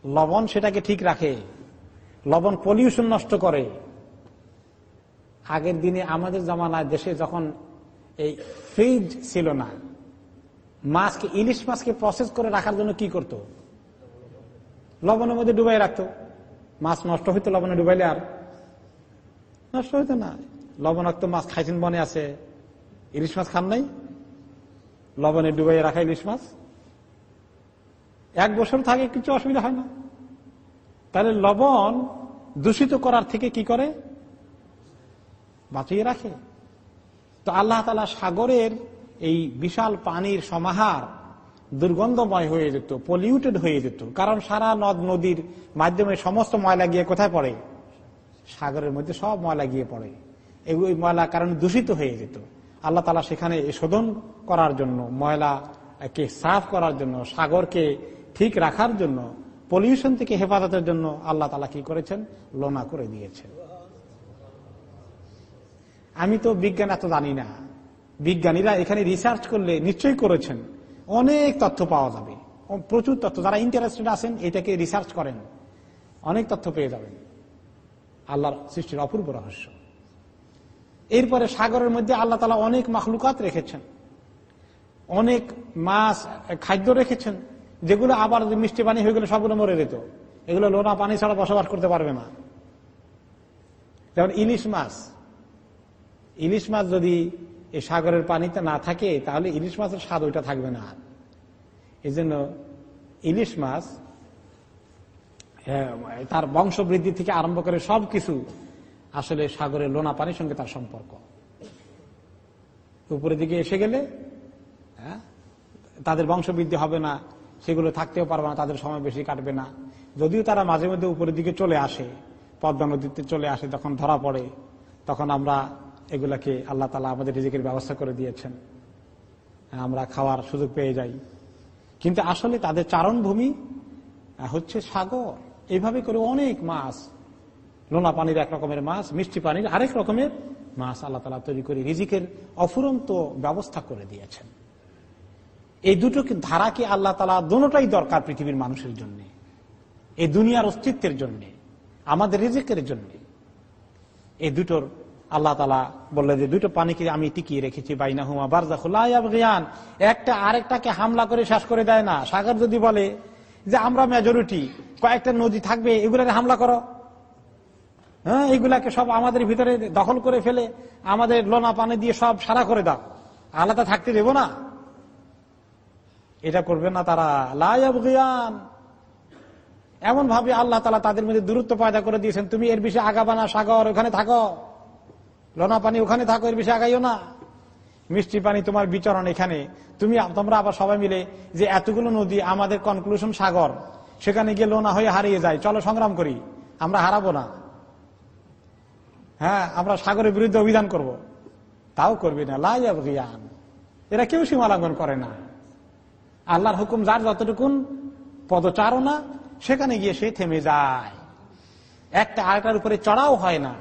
লবণ সেটাকে ঠিক রাখে। লবণ পলিউশন নষ্ট করে। আগের দিনে আমাদের জমানায় দেশে যখন এই ফ্রিজ ছিল না মাছকে, ইলিশ মাছকে প্রসেস করে রাখার জন্য কি করত? লবণের মধ্যে ডুবাই রাখতো। মাছ নষ্ট হইতো লবণে ডুবাইলে আর। নষ্ট হইতো না। লবণাক্ত মাছ খাইছেন মনে আছে। ইলিশ মাছ খান নাই। লবণে ডুবাই রাখা ইলিশ মাছ। এক বছর থাকে, কিছু অসুবিধা হয় না। তাহলে লবণ দূষিত করার থেকে কি করে? বাঁচিয়ে রাখে। তো আল্লাহ তালা সাগরের এই বিশাল পানির সমাহার দুর্গন্ধময় হয়ে যেত পলিউটেড হয়ে যেত। কারণ সারা নদ নদীর মাধ্যমে সমস্ত ময়লা গিয়ে কোথায় পড়ে? সাগরের মধ্যে সব ময়লা গিয়ে পড়ে। এই ময়লা কারণে দূষিত হয়ে যেত। আল্লাহ তালা সেখানে শোধন করার জন্য, ময়লাকে সাফ করার জন্য, সাগরকে ঠিক রাখার জন্য পলিউশন থেকে হেফাজতের জন্য আল্লাহ তালা কি করেছেন? লোনা করে দিয়েছেন। আমি তো বিজ্ঞান এত জানি না। বিজ্ঞানীরা এখানে রিসার্চ করলে নিশ্চয়ই করেছেন। অনেক তথ্য পাওয়া যাবে। প্রচুর তথ্য। যারা ইন্টারেস্টেড আছেন, এটাকে রিসার্চ করেন। অনেক তথ্য পেয়ে যাবেন। আল্লাহর সৃষ্টির অপূর্ব রহস্য। এরপরে সাগরের মধ্যে আল্লাহ তালা অনেক মাখলুকাত রেখেছেন। অনেক মাছ, খাদ্য রেখেছেন। যেগুলো আবার মিষ্টি পানি হয়ে গেলে সবগুলো মরে যেত। এগুলো লোনা পানি ছাড়া বসবাস করতে পারবে না। যেমন ইলিশ মাছ। ইলিশ মাছ যদি এই সাগরের পানিতে না থাকে তাহলে ইলিশ মাছের স্বাদ ওইটা থাকবে না। আর এই জন্য ইলিশ মাছ তার বংশ বৃদ্ধি থেকে আরম্ভ করে সব কিছু আসলে সাগরের লোনা পানির সঙ্গে তার সম্পর্ক। উপরের দিকে এসে গেলে হ্যাঁ, তাদের বংশবৃদ্ধি হবে না সেগুলো থাকতেও পারবে না তাদের সময় বেশি কাটবে না। যদিও তারা মাঝে মধ্যে উপরের দিকে চলে আসে পদ্মা নদীতে চলে আসে তখন ধরা পড়ে তখন আমরা এগুলাকে আল্লাহ তালা আমাদের রিজিকের ব্যবস্থা করে দিয়েছেন। আমরা খাওয়ার সুযোগ পেয়ে যাই। কিন্তু আসলে তাদের চারণভূমি হচ্ছে সাগর। এইভাবে করে অনেক মাছ লোনা পানির এক রকমের মাছ, মিষ্টি পানির আরেক রকমের মাছ আল্লাহ তালা তৈরি করে রিজিকের অফুরন্ত ব্যবস্থা করে দিয়েছেন। এই দুটো ধারাকে আল্লাহ তালা দুটাই দরকার পৃথিবীর মানুষের জন্য, এই দুনিয়ার অস্তিত্বের জন্য, আমাদের রিজিকের জন্য। এই দুটোর আল্লাহ তালা বললেন যে দুটো পানিকে আমি টিকিয়ে রেখেছি বাইনা হুমা বারজা জ্ঞান একটা আরেকটাকে হামলা করে শেষ করে দেয় না। সাগর যদি বলে যে, আমরা মেজরিটি, কয়েকটা নদী থাকবে, এগুলার হামলা করো। হ্যাঁ এগুলাকে সব আমাদের ভিতরে দখল করে ফেলে, আমাদের লোনা পানি দিয়ে সব সারা করে দাও। আলাদা থাকতে দেব না। এটা করবে না তারা। লাইব জ্ঞান এমন ভাবে আল্লাহ তালা তাদের মধ্যে দূরত্ব পয়দা করে দিয়েছেন, তুমি এর বিষয়ে আগাবানা সাগর, ওখানে থাকো। লোনা পানি ওখানে থাকো, এর বিষয়ে আগাইও না। মিষ্টি পানি তোমার বিচরণ এখানে। তুমি তোমরা আবার সবাই মিলে যে এতগুলো নদী, আমাদের কনক্লুশন সাগর, সেখানে গিয়ে লোনা হয়ে হারিয়ে যায়। চলো সংগ্রাম করি। আমরা হারাবো না। হ্যাঁ আমরা সাগরের বিরুদ্ধে অভিযান করব। তাও করবি না। লাইয়াব রিয়ান এরা কেউ সীমালঙ্ঘন করে না। আল্লাহর হুকুম যার যতটুকুন পদচারণা, সেখানে গিয়ে সে থেমে যায়। একটা আরেকটার উপরে চড়াও হয় না।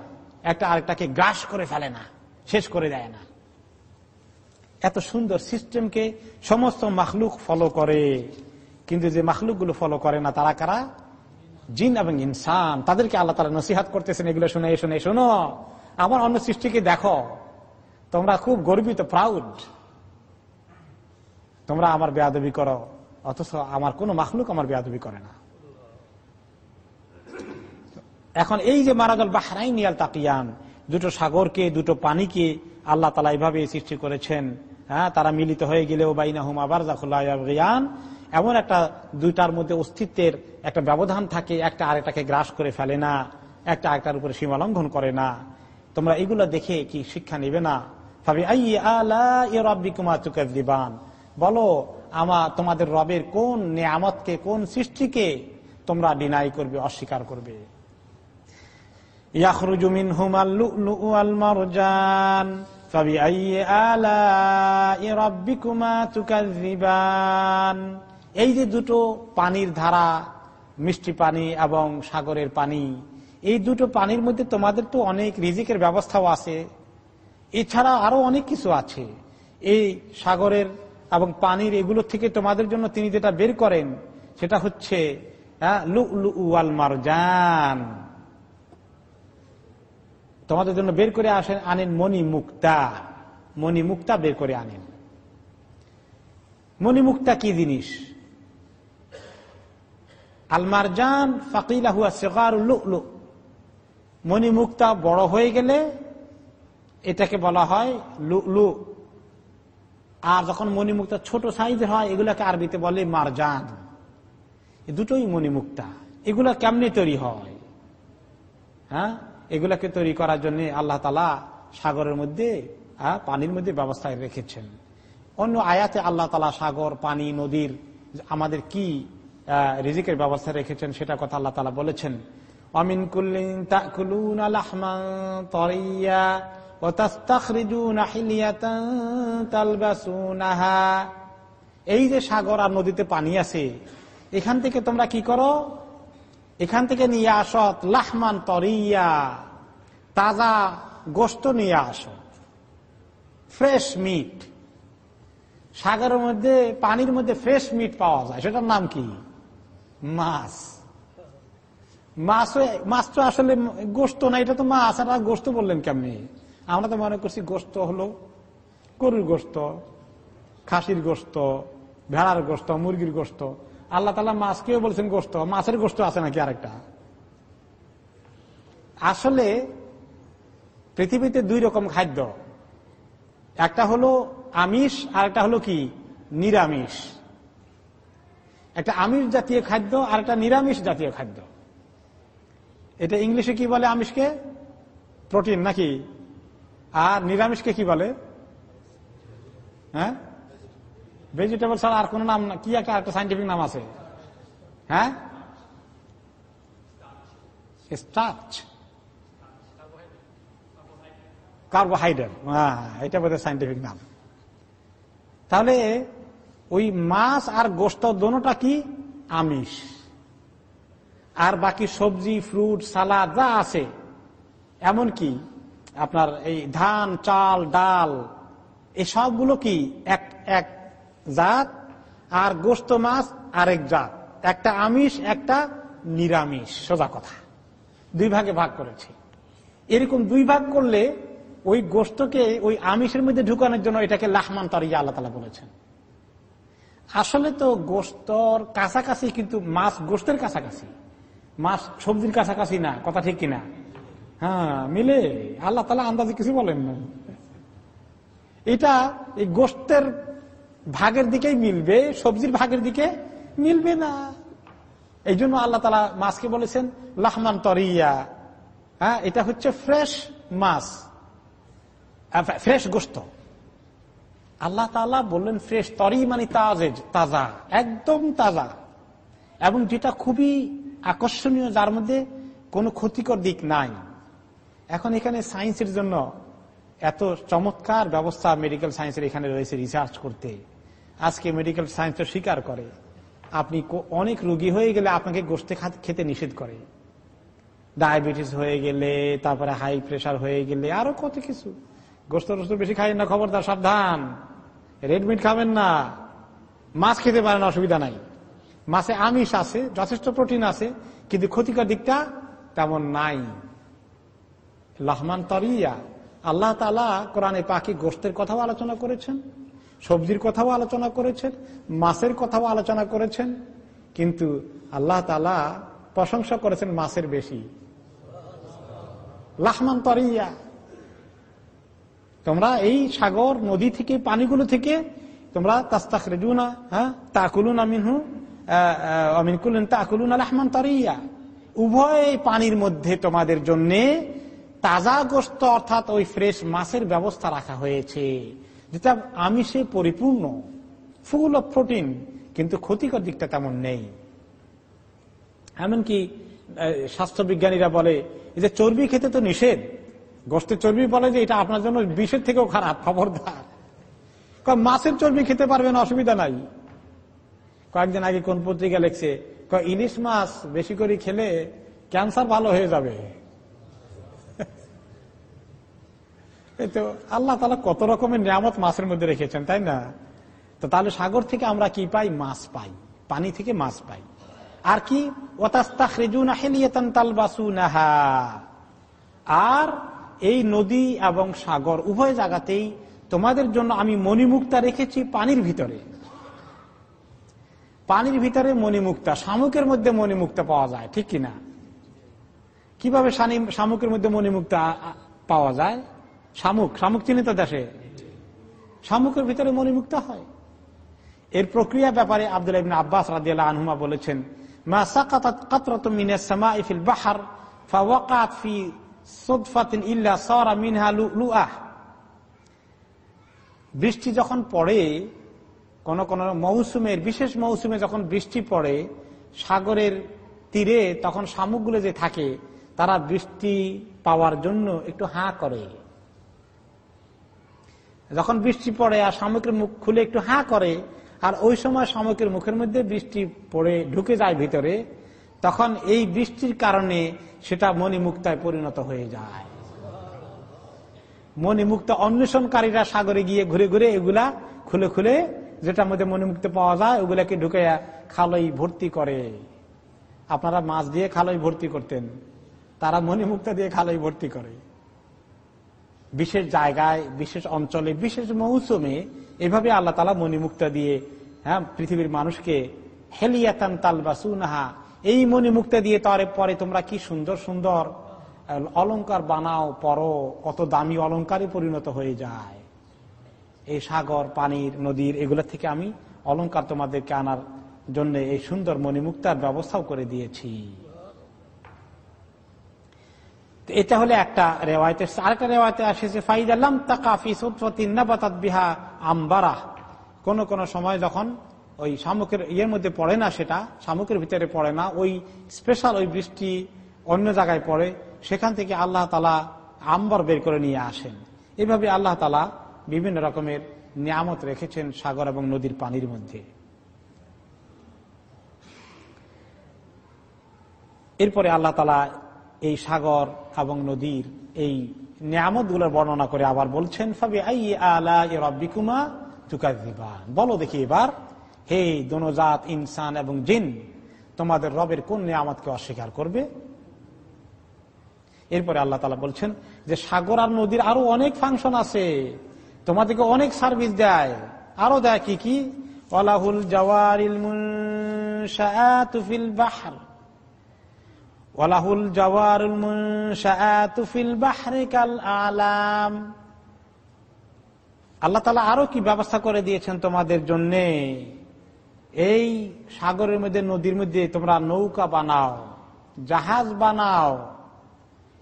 একটা আরেকটাকে গ্রাস করে ফেলে না, শেষ করে দেয় না। এত সুন্দর সিস্টেমকে সমস্ত মাখলুক ফলো করে। কিন্তু যে মাখলুকগুলো ফলো করে না, তারা কারা? জিন এবং ইনসান। তাদেরকে আল্লাহ তালা নসিহাত করতেছেন, এগুলো শুনে শুনে, শোনো। আমার অন্য সৃষ্টিকে দেখো। তোমরা খুব গর্বিত প্রাউড তোমরা আমার বেয়াদবি করো, অথচ আমার কোন মাখলুক আমার বেয়াদবি করে না। এখন এই যে মারাজল বাহরাইনিয়াল তাকিয়ান, দুটো সাগরকে, দুটো পানিকে আল্লাহ তালা এইভাবে সৃষ্টি করেছেন হ্যাঁ তারা মিলিত হয়ে গেলেও বাইনা হুম আবার জাকুল্লাহান এমন একটা দুইটার মধ্যে অস্তিত্বের একটা ব্যবধান থাকে, একটা আরেকটাকে গ্রাস করে ফেলে না, একটা আরেকটার উপরে সীমা লঙ্ঘন করে না। তোমরা এগুলো দেখে কি শিক্ষা নেবে না? ভাবি আই আলা রব্বি কুমার চুকের দিবান বলো, আমা, তোমাদের রবের কোন নিয়ামতকে, কোন সৃষ্টিকে তোমরা ডিনাই করবে, অস্বীকার করবে? ইয়াখরুজুমিন হুমাল মারজান। এই যে দুটো পানির ধারা, মিষ্টি পানি এবং সাগরের পানি, এই দুটো পানির মধ্যে তোমাদের তো অনেক রিজিকের ব্যবস্থাও আছে। এছাড়া আরও অনেক কিছু আছে। এই সাগরের এবং পানির এগুলো থেকে তোমাদের জন্য তিনি যেটা বের করেন, সেটা হচ্ছে লু লু মারজান। তোমাদের জন্য বের করে আসেন, আনেন মণি মুক্তা মণি মুক্তা বের করে আনেন। মণি মুক্তা কি জিনিস? আলমারজান ফাকিলাহুয়া শেখার লু মণি মুক্তা বড় হয়ে গেলে এটাকে বলা হয় লু লু আর যখন মণিমুক্তা ছোট সাইজের হয়, এগুলাকে আরবিতে বলে মারজান। দুটোই মণিমুক্তা। এগুলা কেমনে তৈরি হয়? হ্যাঁ? এগুলাকে তৈরি করার জন্য আল্লাহ তালা সাগরের মধ্যে পানির মধ্যে ব্যবস্থায় রেখেছেন। অন্য আয়াতে আল্লাহ তালা সাগর, পানি, নদীর আমাদের কি রিজিকের ব্যবস্থা রেখেছেন সেটা কথা আল্লাহ তালা বলেছেন। অমিন কুল্লিন এই যে সাগর আর নদীতে পানি আছে, এখান থেকে তোমরা কি করো? এখান থেকে নিয়ে আসত লাহমান তরিয়া। তাজা গোস্ত নিয়ে আসো। ফ্রেশ মিট সাগরের মধ্যে, পানির মধ্যে ফ্রেশ মিট পাওয়া যায়। সেটার নাম কি? মাছ। মাছ মাছ তো আসলে গোস্ত না, এটা তো মাছ। আর গোস্ত বললেন কেমনি? আমরা তো মনে করছি গোস্ত হলো গরুর গোস্ত খাসির গোস্ত ভেড়ার গোস্ত মুরগির গোস্ত আল্লাহ তালা মাছকেও বলছেন গোস্ত মাছের গোস্ত আছে নাকি আরেকটা? আসলে পৃথিবীতে দুই রকম খাদ্য। একটা হলো আমিষ, আর একটা হলো কি? নিরামিষ। একটা আমিষ জাতীয় খাদ্য, আর একটা নিরামিষ জাতীয় খাদ্য। এটা ইংলিশে কি বলে আমিষকে? প্রোটিন নাকি? আর নিরামিষকে কি বলে? হ্যাঁ? ভেজিটেবল ছাড়া আর কোন নাম কি একটা একটা সাইন্টিফিক নাম আছে? হ্যাঁ? স্টার্চ। কার্বোহাইড্রেট। এটা বোধ সাইন্টিফিক নাম। তাহলে ওই মাছ আর গোস্ত দোনোটা কি? আমিষ। আর বাকি সবজি ফ্রুট সালাদ যা আছে এমন কি আপনার এই ধান, চাল, ডাল এই সবগুলো কি? এক এক জাত, আর গোস্ত মাছ আরেক জাত। একটা আমিষ, একটা নিরামিষ। সোজা কথা। দুই ভাগে ভাগ করেছে। এরকম দুই ভাগ করলে ওই গোস্তকে ওই আমিষের মধ্যে ঢুকানোর জন্য এটাকে লাহমান তরিয়া আল্লাহ তালা বলেছেন। আসলে তো গোস্তর কাছাকাছি, কিন্তু মাছ গোস্তের কাছাকাছি। মাছ সবজির কাছাকাছি না, কথা ঠিক কিনা? হ্যাঁ মিলে। আল্লাহ তালা আন্দাজে কিছু বলেন না। এটা এই গোস্তের ভাগের দিকেই মিলবে, সবজির ভাগের দিকে মিলবে না। এই জন্য আল্লাহ তালা মাছকে বলেছেন, লাহমান তরিয়া। হ্যাঁ এটা হচ্ছে ফ্রেশ মাছ। ফ্রেশ গোস্ত আল্লাহ তালা বললেন, ফ্রেশ তরি মানে তাজেজ তাজা, একদম তাজা। এবং যেটা খুবই আকর্ষণীয়, যার মধ্যে কোনো ক্ষতিকর দিক নাই। এখন এখানে সায়েন্সের জন্য এত চমৎকার ব্যবস্থা মেডিকেল সায়েন্সের এখানে রয়েছে রিসার্চ করতে। আজকে মেডিকেল সায়েন্স স্বীকার করে। আপনি অনেক রোগী হয়ে গেলে আপনাকে গোষ্ঠে খেতে নিষেধ করে। ডায়াবেটিস হয়ে গেলে, তারপরে হাই প্রেশার হয়ে গেলে, আরও কত কিছু। গোস্ত টোস্ত বেশি খাই না, খবরদার, সাবধান। রেড মিট খাবেন না। মাছ খেতে পারেন, অসুবিধা নাই। মাছে আমিষ আছে, যথেষ্ট প্রোটিন আছে, কিন্তু ক্ষতিকর দিকটা তেমন নাই। লহমান তরিয়া। আল্লাহ তালা কোরআনে পাখি গোস্তের কথাও আলোচনা করেছেন, সবজির কথাও আলোচনা করেছেন, মাছের কথাও আলোচনা করেছেন, কিন্তু আল্লাহ তালা প্রশংসা করেছেন মাছের বেশি। লাহমান তরিয়া। তোমরা এই সাগর নদী থেকে, পানিগুলো থেকে তোমরা তাস্তাক রেজুনা হ্যাঁ তাকুলুন আমিনহু আমিন কুলুন তাকুলুন আলহমান তরিয়া। উভয় পানির মধ্যে তোমাদের জন্যে তাজা গোস্ত অর্থাৎ ওই ফ্রেশ মাছের ব্যবস্থা রাখা হয়েছে। যেটা আমিষে পরিপূর্ণ ফুল অফ প্রোটিন কিন্তু ক্ষতিকর দিকটা তেমন নেই। এমনকি স্বাস্থ্য বিজ্ঞানীরা বলে যে চর্বি খেতে তো নিষেধ গোষ্ঠের চর্বি বলে যে এটা আপনার জন্য বিষের থেকেও খারাপ, খবরদার। মাছের চর্বি খেতে পারবেন, অসুবিধা নাই। কয়েকদিন আগে কোন পত্রিকা লেখছে ইলিশ মাছ বেশি করে খেলে ক্যান্সার ভালো হয়ে যাবে। তো আল্লাহ তালা কত রকমের নিয়ামত মাছের মধ্যে রেখেছেন, তাই না? তো তাহলে সাগর থেকে আমরা কি পাই? মাছ পাই। পানি থেকে মাছ পাই। আর কি? আর এই নদী এবং সাগর উভয় জায়গাতেই তোমাদের জন্য আমি মণিমুক্তা রেখেছি পানির ভিতরে। পানির ভিতরে মণিমুক্তা, শামুকের মধ্যে মণিমুক্তা পাওয়া যায়, ঠিক কিনা? কীভাবে শামুকের মধ্যে মণিমুক্তা পাওয়া যায়? শামুক শামুক চিনি তো দেশে। শামুকের ভিতরে মণিমুক্তা হয়। এর প্রক্রিয়া ব্যাপারে আব্দুল ইবিন আব্বাস রাদিয়াল আনহুমা বলেছেন, মা সাকাতাত কাতরাত মিনাস সামাই ফিল বাহার ফি সুদফাতিন ইল্লা সারা মিনহা লুআহ। বৃষ্টি যখন পড়ে, কোন কোন মৌসুমের, বিশেষ মৌসুমে যখন বৃষ্টি পড়ে, সাগরের তীরে তখন শামুকগুলো যে থাকে, তারা বৃষ্টি পাওয়ার জন্য একটু হাঁ করে। যখন বৃষ্টি পড়ে আর শামুকের মুখ খুলে একটু হাঁ করে, আর ওই সময় শামুকের মুখের মধ্যে বৃষ্টি পড়ে, ঢুকে যায় ভিতরে তখন এই বৃষ্টির কারণে সেটা মণিমুক্তায় পরিণত হয়ে যায়। মণিমুক্ত অন্বেষণকারীরা সাগরে গিয়ে ঘুরে ঘুরে এগুলা খুলে খুলে যেটার মধ্যে মণিমুক্ত পাওয়া যায়, ওগুলাকে ঢুকে খালই ভর্তি করে। আপনারা মাছ দিয়ে খালই ভর্তি করতেন, তারা মণিমুক্ত দিয়ে খালই ভর্তি করে। বিশেষ জায়গায়, বিশেষ অঞ্চলে, বিশেষ মৌসুমে এভাবে আল্লাহ তালা মণিমুক্তা দিয়ে হ্যাঁ পৃথিবীর মানুষকে হেলিয়াতান তালবাসুনাহা এই মণিমুক্তা দিয়ে তার পরে তোমরা কি সুন্দর সুন্দর অলঙ্কার বানাও পরো কত দামি অলঙ্কারে পরিণত হয়ে যায়। এই সাগর, পানির, নদীর এগুলো থেকে আমি অলঙ্কার তোমাদেরকে আনার জন্য এই সুন্দর মণিমুক্তার ব্যবস্থাও করে দিয়েছি। এটা হলে একটা রেওয়ায়তে। আরেকটা রেওয়ায়তে আসেছে ফাইদাল্লাম তাকাফি সুতফতিনাবাতাত বিহা আমবারা কোন কোন সময় যখন ওই শামুকের ইয়ের মধ্যে পড়ে না সেটা, শামুকের ভিতরে পড়ে না, ওই স্পেশাল ওই বৃষ্টি অন্য জায়গায় পড়ে, সেখান থেকে আল্লাহ তালা আম্বর বের করে নিয়ে আসেন। এভাবে আল্লাহ তালা বিভিন্ন রকমের নিয়ামত রেখেছেন সাগর এবং নদীর পানির মধ্যে। এরপরে আল্লাহ তালা এই সাগর এবং নদীর এই নিয়ামতগুলোর বর্ণনা করে আবার বলছেন ফাবি আই আলা রব্বিকুমা তুকাদিবান বলো দেখি এবার হে দনোজাত ইনসান এবং জিন, তোমাদের রবের কোন নিয়ামতকে অস্বীকার করবে? এরপরে আল্লাহ তালা বলছেন যে সাগর আর নদীর আরও অনেক ফাংশন আছে, তোমাদেরকে অনেক সার্ভিস দেয়। আরও দেয় কি কি? ওলাহুল জওয়ারিল বাহর। ওলাহুল জওয়ারুল আলাম। আল্লাহ তালা আরও কি ব্যবস্থা করে দিয়েছেন তোমাদের জন্য? এই সাগরের মধ্যে নদীর মধ্যে তোমরা নৌকা বানাও জাহাজ বানাও।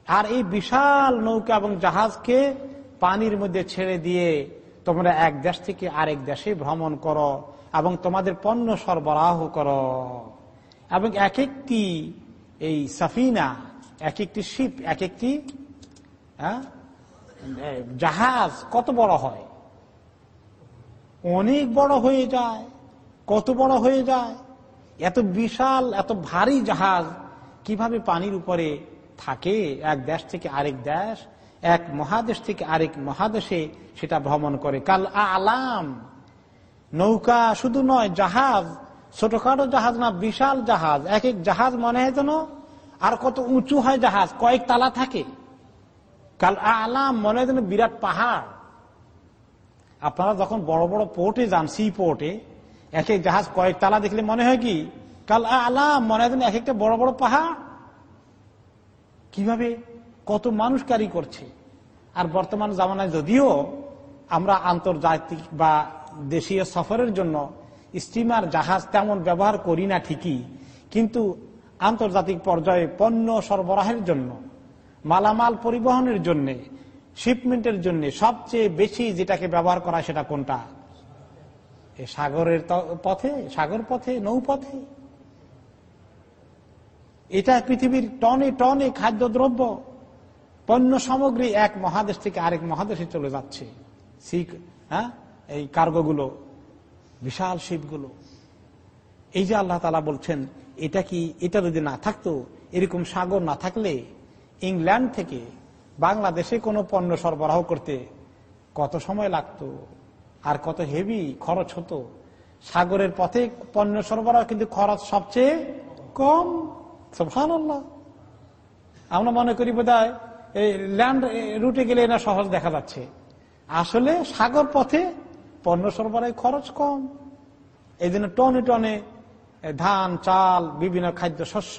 আর এই বিশাল নৌকা এবং জাহাজকে পানির মধ্যে ছেড়ে দিয়ে তোমরা এক দেশ থেকে আরেক দেশে ভ্রমণ করো এবং তোমাদের পণ্য সরবরাহ করো। এবং এক একটি এই সাফিনা এক একটি শিপ এক একটি হ্যাঁ, জাহাজ কত বড় হয়? অনেক বড় হয়ে যায়। কত বড় হয়ে যায়? এত বিশাল, এত ভারী জাহাজ কীভাবে পানির উপরে থাকে? এক দেশ থেকে আরেক দেশ, এক মহাদেশ থেকে আরেক মহাদেশে সেটা ভ্রমণ করে। কাল আলাম। নৌকা শুধু নয়, জাহাজ, ছোটখাটো জাহাজ না, বিশাল জাহাজ। এক এক জাহাজ মনে হয় যেন আর কত উঁচু হয় জাহাজ, কয়েক তালা থাকে। কাল আলাম মনে হয় যেন বিরাট পাহাড়। আপনারা যখন বড় বড় পোর্টে যান, সি পোর্টে এক এক জাহাজ কয়েক তালা দেখলে মনে হয় কি? কাল আলাম মনে হয় এক একটা বড় বড় পাহাড় কীভাবে? কত মানুষ কারি করছে। আর বর্তমান জামানায় যদিও আমরা আন্তর্জাতিক বা দেশীয় সফরের জন্য স্টিমার, জাহাজ তেমন ব্যবহার করি না ঠিকই। কিন্তু আন্তর্জাতিক পর্যায়ে পণ্য সরবরাহের জন্য, মালামাল পরিবহনের জন্য শিপমেন্টের জন্য সবচেয়ে বেশি যেটাকে ব্যবহার করা সেটা কোনটা? সাগরের পথে, সাগর পথে, নৌপথে। এটা পৃথিবীর টনে টনে খাদ্যদ্রব্য, পণ্য সামগ্রী এক মহাদেশ থেকে আরেক মহাদেশে চলে যাচ্ছে। শিখ হ্যাঁ? এই কার্গোগুলো, বিশাল শিপগুলো এই যে আল্লাহ তালা বলছেন, এটা কি, এটা যদি না থাকতো, এরকম সাগর না থাকলে ইংল্যান্ড থেকে বাংলাদেশে কোনো পণ্য সরবরাহ করতে কত সময় লাগতো? আর কত হেভি খরচ হতো। সাগরের পথে পণ্য সরবরাহ কিন্তু খরচ সবচেয়ে কম। ভালো আমরা মনে করি বোধ এই ল্যান্ড রুটে গেলে না সহজ দেখা যাচ্ছে। আসলে সাগর পথে পণ্য সরবরাহ খরচ কম। এই জন্য টনে টনে ধান, চাল, বিভিন্ন খাদ্য শস্য,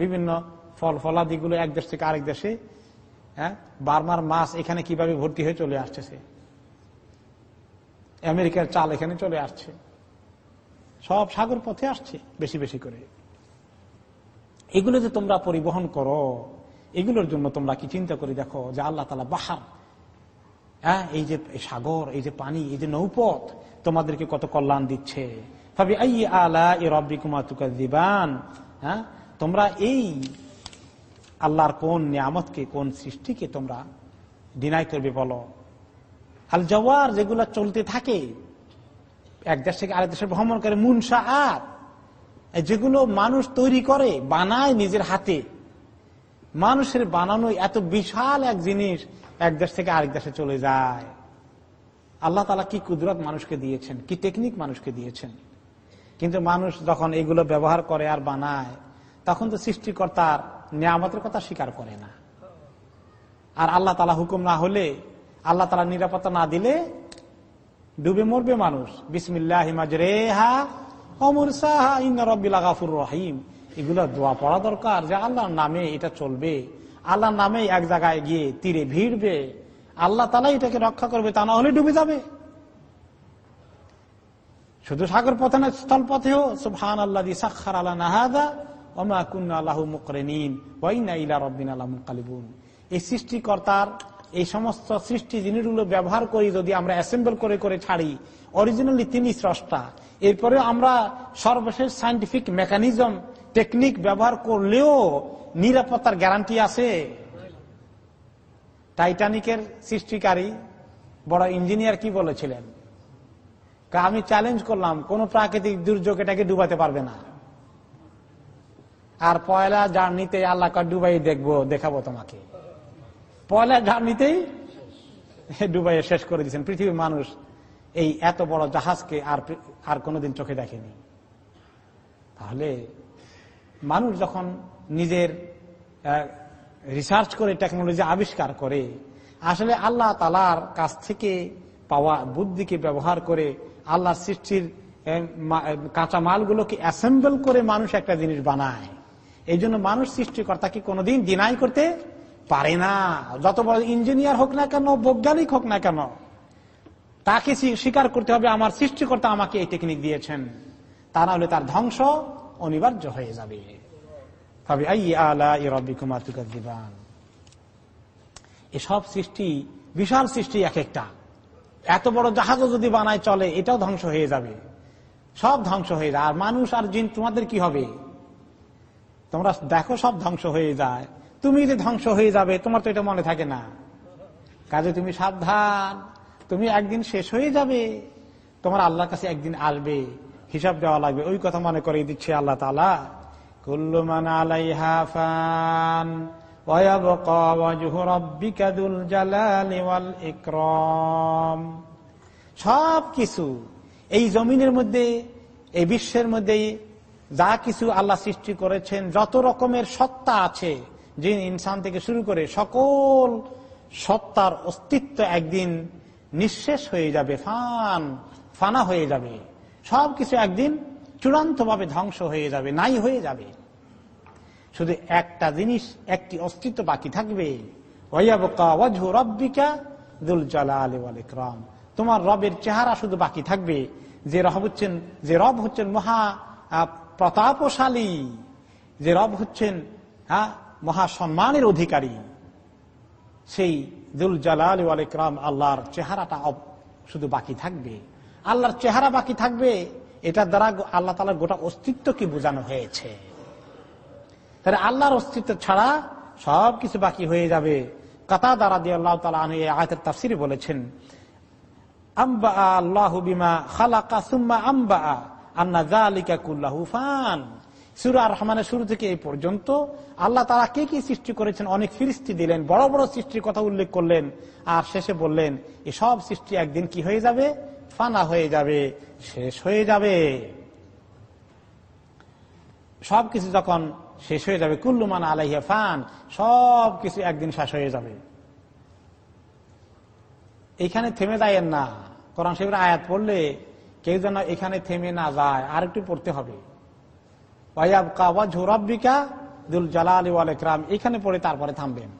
বিভিন্ন ফল ফলাদিগুলো এক দেশ থেকে আরেক দেশে হ্যাঁ বারমার মাছ এখানে কীভাবে ভর্তি হয়ে চলে আসতেছে আমেরিকার চাল এখানে চলে আসছে। সব সাগর পথে আসছে বেশি বেশি করে। এগুলো যে তোমরা পরিবহন করো। এগুলোর জন্য তোমরা কি চিন্তা করে দেখো যে আল্লাহ তালা বাহার হ্যাঁ এই যে সাগর, এই যে পানি, এই যে নৌপথ তোমাদেরকে কত কল্যাণ দিচ্ছে। এ দিবান হ্যাঁ তোমরা এই আল্লাহর কোন নিয়ামতকে, কোন সৃষ্টিকে তোমরা ডিনাই করবে বলো। আল জওয়ার যেগুলো চলতে থাকে, এক দেশ থেকে আরেক দেশে ভ্রমণ করে মুনসা আর যেগুলো মানুষ তৈরি করে, বানায় নিজের হাতে। মানুষের বানানো এত বিশাল এক জিনিস, এক দেশ থেকে আরেক দেশে চলে যায়। আল্লাহ তালা কি কুদরত মানুষকে দিয়েছেন, কি টেকনিক মানুষকে দিয়েছেন? কিন্তু মানুষ যখন এগুলো ব্যবহার করে আর বানায়, তখন তো সৃষ্টিকর্তার নিয়ামতের কথা স্বীকার করে না। আর আল্লাহ তালা হুকুম না হলে আল্লাহ তালা নিরাপত্তা না দিলে ডুবে মরবে মানুষ। বিসমিল্লাহ রহিম। এগুলো দোয়া পড়া দরকার যে আল্লাহর নামে এটা চলবে। আল্লাহর নামে এক জায়গায় গিয়ে তীরে ভিড়বে। আল্লাহ তালা এটাকে রক্ষা করবে, তা না হলে ডুবে যাবে। শুধু সাগর পথে না স্থল পথেও সুবহান আল্লাহ সাক্ষার আল্লাহ নাহাদা ওমা কুন্না আল্লাহ মুকরেনিন। ওয়াইনা ইলা রব্বিন আল্লাহ মুকালিবুন এই সৃষ্টিকর্তার এই সমস্ত সৃষ্টি জিনিসগুলো ব্যবহার করি যদি আমরা অ্যাসেম্বল করে করে ছাড়ি অরিজিনালি তিনি স্রষ্টা। এরপরে আমরা সর্বশেষ সাইন্টিফিক মেকানিজম টেকনিক ব্যবহার করলেও নিরাপত্তার গ্যারান্টি আছে। টাইটানিকের সৃষ্টিকারী বড় ইঞ্জিনিয়ার কি বলেছিলেন? আমি চ্যালেঞ্জ করলাম, কোন প্রাকৃতিক দুর্যোগ এটাকে ডুবাতে পারবে না। আর পয়লা জার্নিতে আল্লাহ ডুবাই দেখব, দেখাবো তোমাকে। পয়লা জার্নিতেই ডুবাই শেষ করে দিয়েছেন। পৃথিবীর মানুষ এই এত বড় জাহাজকে আর আর কোনোদিন চোখে দেখেনি। তাহলে মানুষ যখন নিজের রিসার্চ করে টেকনোলজি আবিষ্কার করে, আসলে আল্লাহ তালার কাছ থেকে পাওয়া বুদ্ধিকে ব্যবহার করে আল্লাহ সৃষ্টির কাঁচা মালগুলোকে অ্যাসেম্বল করে মানুষ একটা জিনিস বানায়। এই জন্য মানুষ সৃষ্টিকর্তাকে কোনোদিন ডিনাই করতে পারে না। যত বড় ইঞ্জিনিয়ার হোক না কেন, বৈজ্ঞানিক হোক না কেন, তাকে স্বীকার করতে হবে, আমার সৃষ্টিকর্তা আমাকে এই টেকনিক দিয়েছেন। তা না হলে তার ধ্বংস অনিবার্য হয়ে যাবে। দিবান এসব সৃষ্টি, বিশাল সৃষ্টি এক একটা। এত বড় জাহাজও যদি বানায় চলে, এটাও ধ্বংস হয়ে যাবে। সব ধ্বংস হয়ে যায়। আর মানুষ আর জিন, তোমাদের কি হবে? তোমরা দেখো সব ধ্বংস হয়ে যায়। তুমি যদি ধ্বংস হয়ে যাবে, তোমার তো এটা মনে থাকে না। কাজে তুমি সাবধান। তুমি একদিন শেষ হয়ে যাবে। তোমার আল্লাহর কাছে একদিন আসবে। হিসাব দেওয়া লাগবে। ওই কথা মনে করে দিচ্ছে আল্লাহ তালা কুল্লুমান আলাইহা ফান সব কিছু এই জমিনের মধ্যে, এই বিশ্বের মধ্যে যা কিছু আল্লাহ সৃষ্টি করেছেন, যত রকমের সত্তা আছে যে ইনসান থেকে শুরু করে সকল সত্তার অস্তিত্ব একদিন নিঃশেষ হয়ে যাবে, ফান, ফানা হয়ে যাবে। সবকিছু একদিন চূড়ান্ত ভাবে ধ্বংস হয়ে যাবে, নাই হয়ে যাবে। শুধু একটা জিনিস, একটি অস্তিত্ব বাকি থাকবে। তোমার রবের চেহারা শুধু বাকি থাকবে। যে রব হচ্ছেন, যে রব হচ্ছেন মহা প্রতাপশালী। যে রব হচ্ছেন হ্যাঁ মহা সম্মানের অধিকারী। সেই দুল জালাল আলিক্রাম আল্লাহর চেহারাটা শুধু বাকি থাকবে। আল্লাহর চেহারা বাকি থাকবে এটার দ্বারা আল্লাহ তালার গোটা অস্তিত্বকে বোঝানো হয়েছে। তাহলে আল্লাহর অস্তিত্ব ছাড়া সব কিছু বাকি হয়ে যাবে। কাতা দ্বারা দিয়ে আল্লাহ তালা আয়তের তাফসিরে বলেছেন আম্বা আল্লাহ বিমা খালাকা সুম্মা আম্বা আন্না জালিকা কুল্লাহু ফান। সুরা রহমানের শুরু থেকে এই পর্যন্ত আল্লাহ তারা কে কি সৃষ্টি করেছেন? অনেক ফিরিস্তি দিলেন, বড় বড় সৃষ্টির কথা উল্লেখ করলেন, আর শেষে বললেন সব সৃষ্টি একদিন কি হয়ে যাবে? ফানা হয়ে যাবে, শেষ হয়ে যাবে। সবকিছু যখন শেষ হয়ে যাবে কুল্লুমান আলাইহা ফান সব কিছু একদিন শেষ হয়ে যাবে। এখানে থেমে যায়েন না। কোরআন শিবের আয়াত পড়লে কেউ যেন এখানে থেমে না যায় আর একটু পড়তে হবে। দুল জালাল ইকরাম। এখানে পড়ে তারপরে থামবেন।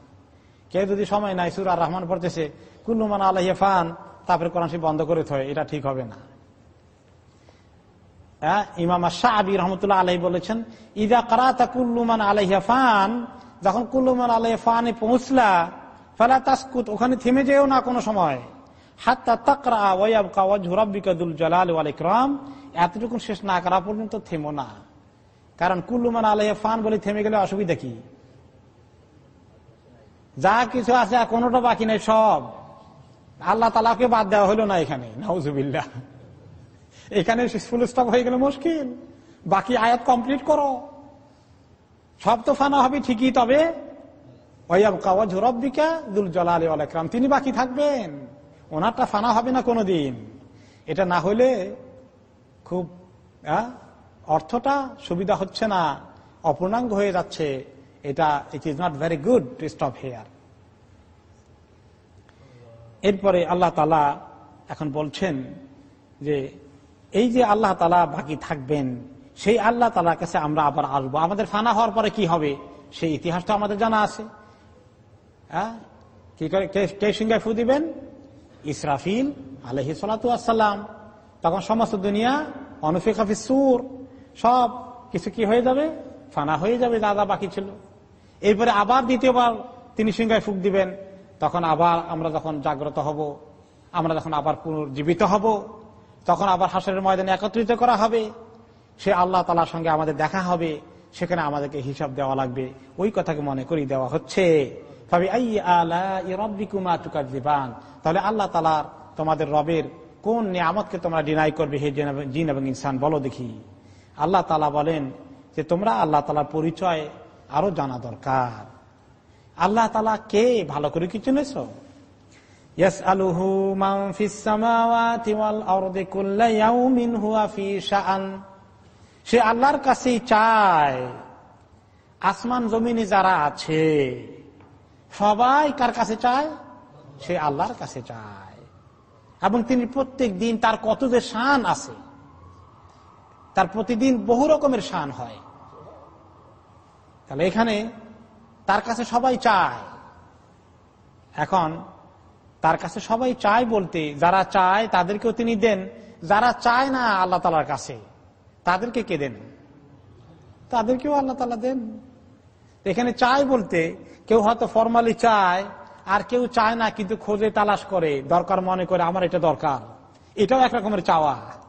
কেউ যদি সময় নাই সুরার রহমান পড়তেছে কুল্লুমান আলহিয়া ফান, তারপরে কোরআন শিব বন্ধ করে থয় এটা ঠিক হবে না। হ্যাঁ ইমাম শাহ আবি রহমতুল্লাহ আলহী বলেছেন, ইদা কারাতা কুল্লুমান আলহিয়া ফান যখন কুল্লুমান আলহ ফানে পৌঁছলা, ফেলা তাসকুত ওখানে থেমে যেও না কোনো সময়। হাত্তা তাকরা ওয়াবকা ওয়াজুরাব্বিকাদুল জালাল ওয়াল ইকরাম এতটুকু শেষ না করা পর্যন্ত থেমো না। কারণ কুল্লুমান আলহ ফান বলে থেমে গেলে অসুবিধা কি? যা কিছু আছে কোনোটা বাকি নেই, সব। আল্লাহ তালাকে বাদ দেওয়া হলো না এখানে। নাউজুবিল্লা এখানে ফুল স্টপ হয়ে গেলে মুশকিল। বাকি আয়াত কমপ্লিট করো। সব তো ফানা হবে ঠিকই, তবে তিনি বাকি থাকবেন। ওনারটা ফানা হবে না কোনোদিন। এটা না হলে খুব অর্থটা সুবিধা হচ্ছে না, অপূর্ণাঙ্গ হয়ে যাচ্ছে, এটা it is not very good to stop here এরপরে আল্লাহ তালা এখন বলছেন যে, এই যে আল্লাহ তালা বাকি থাকবেন, সেই আল্লাহ তালার কাছে আমরা আবার আসব। আমাদের ফানা হওয়ার পরে কি হবে? সেই ইতিহাসটা আমাদের জানা আছে। হ্যাঁ? কি করে কে সিংহায় ফু দিবেন? ইসরাফিল আলহি সালাতাম তখন সমস্ত দুনিয়া অনুফিক হাফিজ সুর সব কিছু কি হয়ে যাবে? ফানা হয়ে যাবে দাদা বাকি ছিল। এরপরে আবার দ্বিতীয়বার তিনি সিংহায় ফুক দিবেন। তখন আবার আমরা যখন জাগ্রত হব, আমরা যখন আবার পুনর্জীবিত হব, তখন আবার হাসরের ময়দানে একত্রিত করা হবে। সে আল্লাহ তালার সঙ্গে আমাদের দেখা হবে। সেখানে আমাদেরকে হিসাব দেওয়া লাগবে। ওই কথাকে মনে করি দেওয়া হচ্ছে। তাহলে আল্লাহ তালার তোমাদের রবের কোন নিয়ামতকে তোমরা ডিনাই করবে, হে জিন এবং ইনসান? বলো দেখি। আল্লাহ তালা বলেন যে তোমরা আল্লাহ তালার পরিচয় আরও জানা দরকার। আল্লাহ তালা কে? ভালো করে কি চিনেছ সে আল্লাহর কাছেই চায় আসমান জমিনে যারা আছে, সবাই কার কাছে চায়? সে আল্লাহর কাছে চায়। এবং তিনি প্রত্যেক দিন তার কত যে শান আছে তার প্রতিদিন বহু রকমের শান হয়। তাহলে এখানে তার কাছে সবাই চায়। এখন তার কাছে সবাই চায় বলতে যারা চায় তাদেরকেও তিনি দেন, যারা চায় না আল্লাহ তালার কাছে, তাদেরকে কে দেন? তাদেরকেও আল্লাহ তালা দেন। এখানে চায় বলতে কেউ হয়তো ফর্মালি চায়, আর কেউ চায় না কিন্তু খোঁজে তালাশ করে, দরকার মনে করে আমার এটা দরকার। এটাও এক রকমের চাওয়া।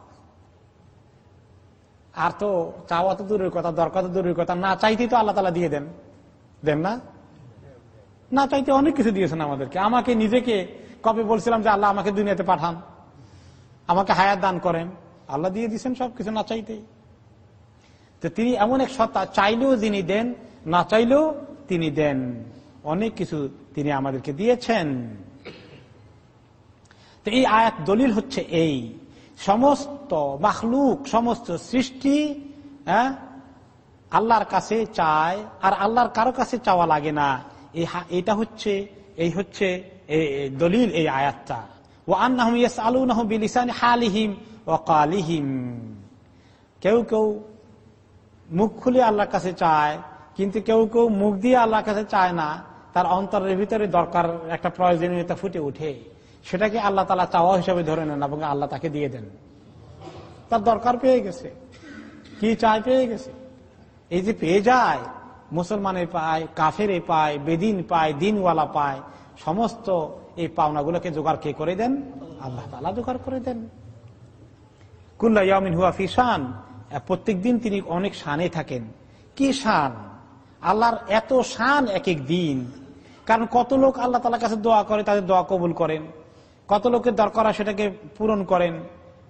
আর তো চাওয়া তো দূরের কথা, দরকার তো দূরের কথা, না চাইতেই তো আল্লাহ তালা দিয়ে দেন। দেন না? না চাইতে অনেক কিছু দিয়েছেন আমাদেরকে। আমাকে নিজেকে কবে বলছিলাম যে আল্লাহ আমাকে দুনিয়াতে পাঠান? আমাকে হায়াত দান করেন। আল্লাহ দিয়ে দিচ্ছেন সবকিছু না চাইতেই। তো তিনি এমন এক সত্তা, চাইলেও যিনি দেন, না চাইলেও তিনি দেন। অনেক কিছু তিনি আমাদেরকে দিয়েছেন। তো এই আয়াত দলিল হচ্ছে এই। সমস্ত মাখলুক, সমস্ত সৃষ্টি হ্যাঁ আল্লাহর কাছে চায়, আর আল্লাহর কারও কাছে চাওয়া লাগে না। এটা হচ্ছে, এই হচ্ছে দলিল এই আয়াতটা। ও আন্নাহম ইয়েস আলু নাহ বিলিসান হালিহিম ও কালিহিম। কেউ কেউ মুখ খুলে আল্লাহর কাছে চায়, কিন্তু কেউ কেউ মুখ দিয়ে আল্লাহর কাছে চায় না। তার অন্তরের ভিতরে দরকার, একটা প্রয়োজনীয়তা ফুটে উঠে সেটাকে আল্লাহ তালা চাওয়া হিসাবে ধরে নেন এবং আল্লাহ তাকে দিয়ে দেন। তার দরকার পেয়ে গেছে। কি চায় পেয়ে গেছে? এই যে পেয়ে যায়, মুসলমানের পায়, কাফের পায়, বেদিন পায়, দিনওয়ালা পায়, সমস্ত এই পাওনাগুলোকে জোগাড় কে করে দেন? আল্লাহ তালা জোগাড় করে দেন। কুল্লা ইয়ামিন হুয়া ফিসান প্রত্যেক দিন তিনি অনেক শানে থাকেন। কি শান? আল্লাহর এত শান এক এক দিন। কারণ কত লোক আল্লাহ তালার কাছে দোয়া করে, তাদের দোয়া কবুল করেন। কত লোকের দরকার সেটাকে পূরণ করেন।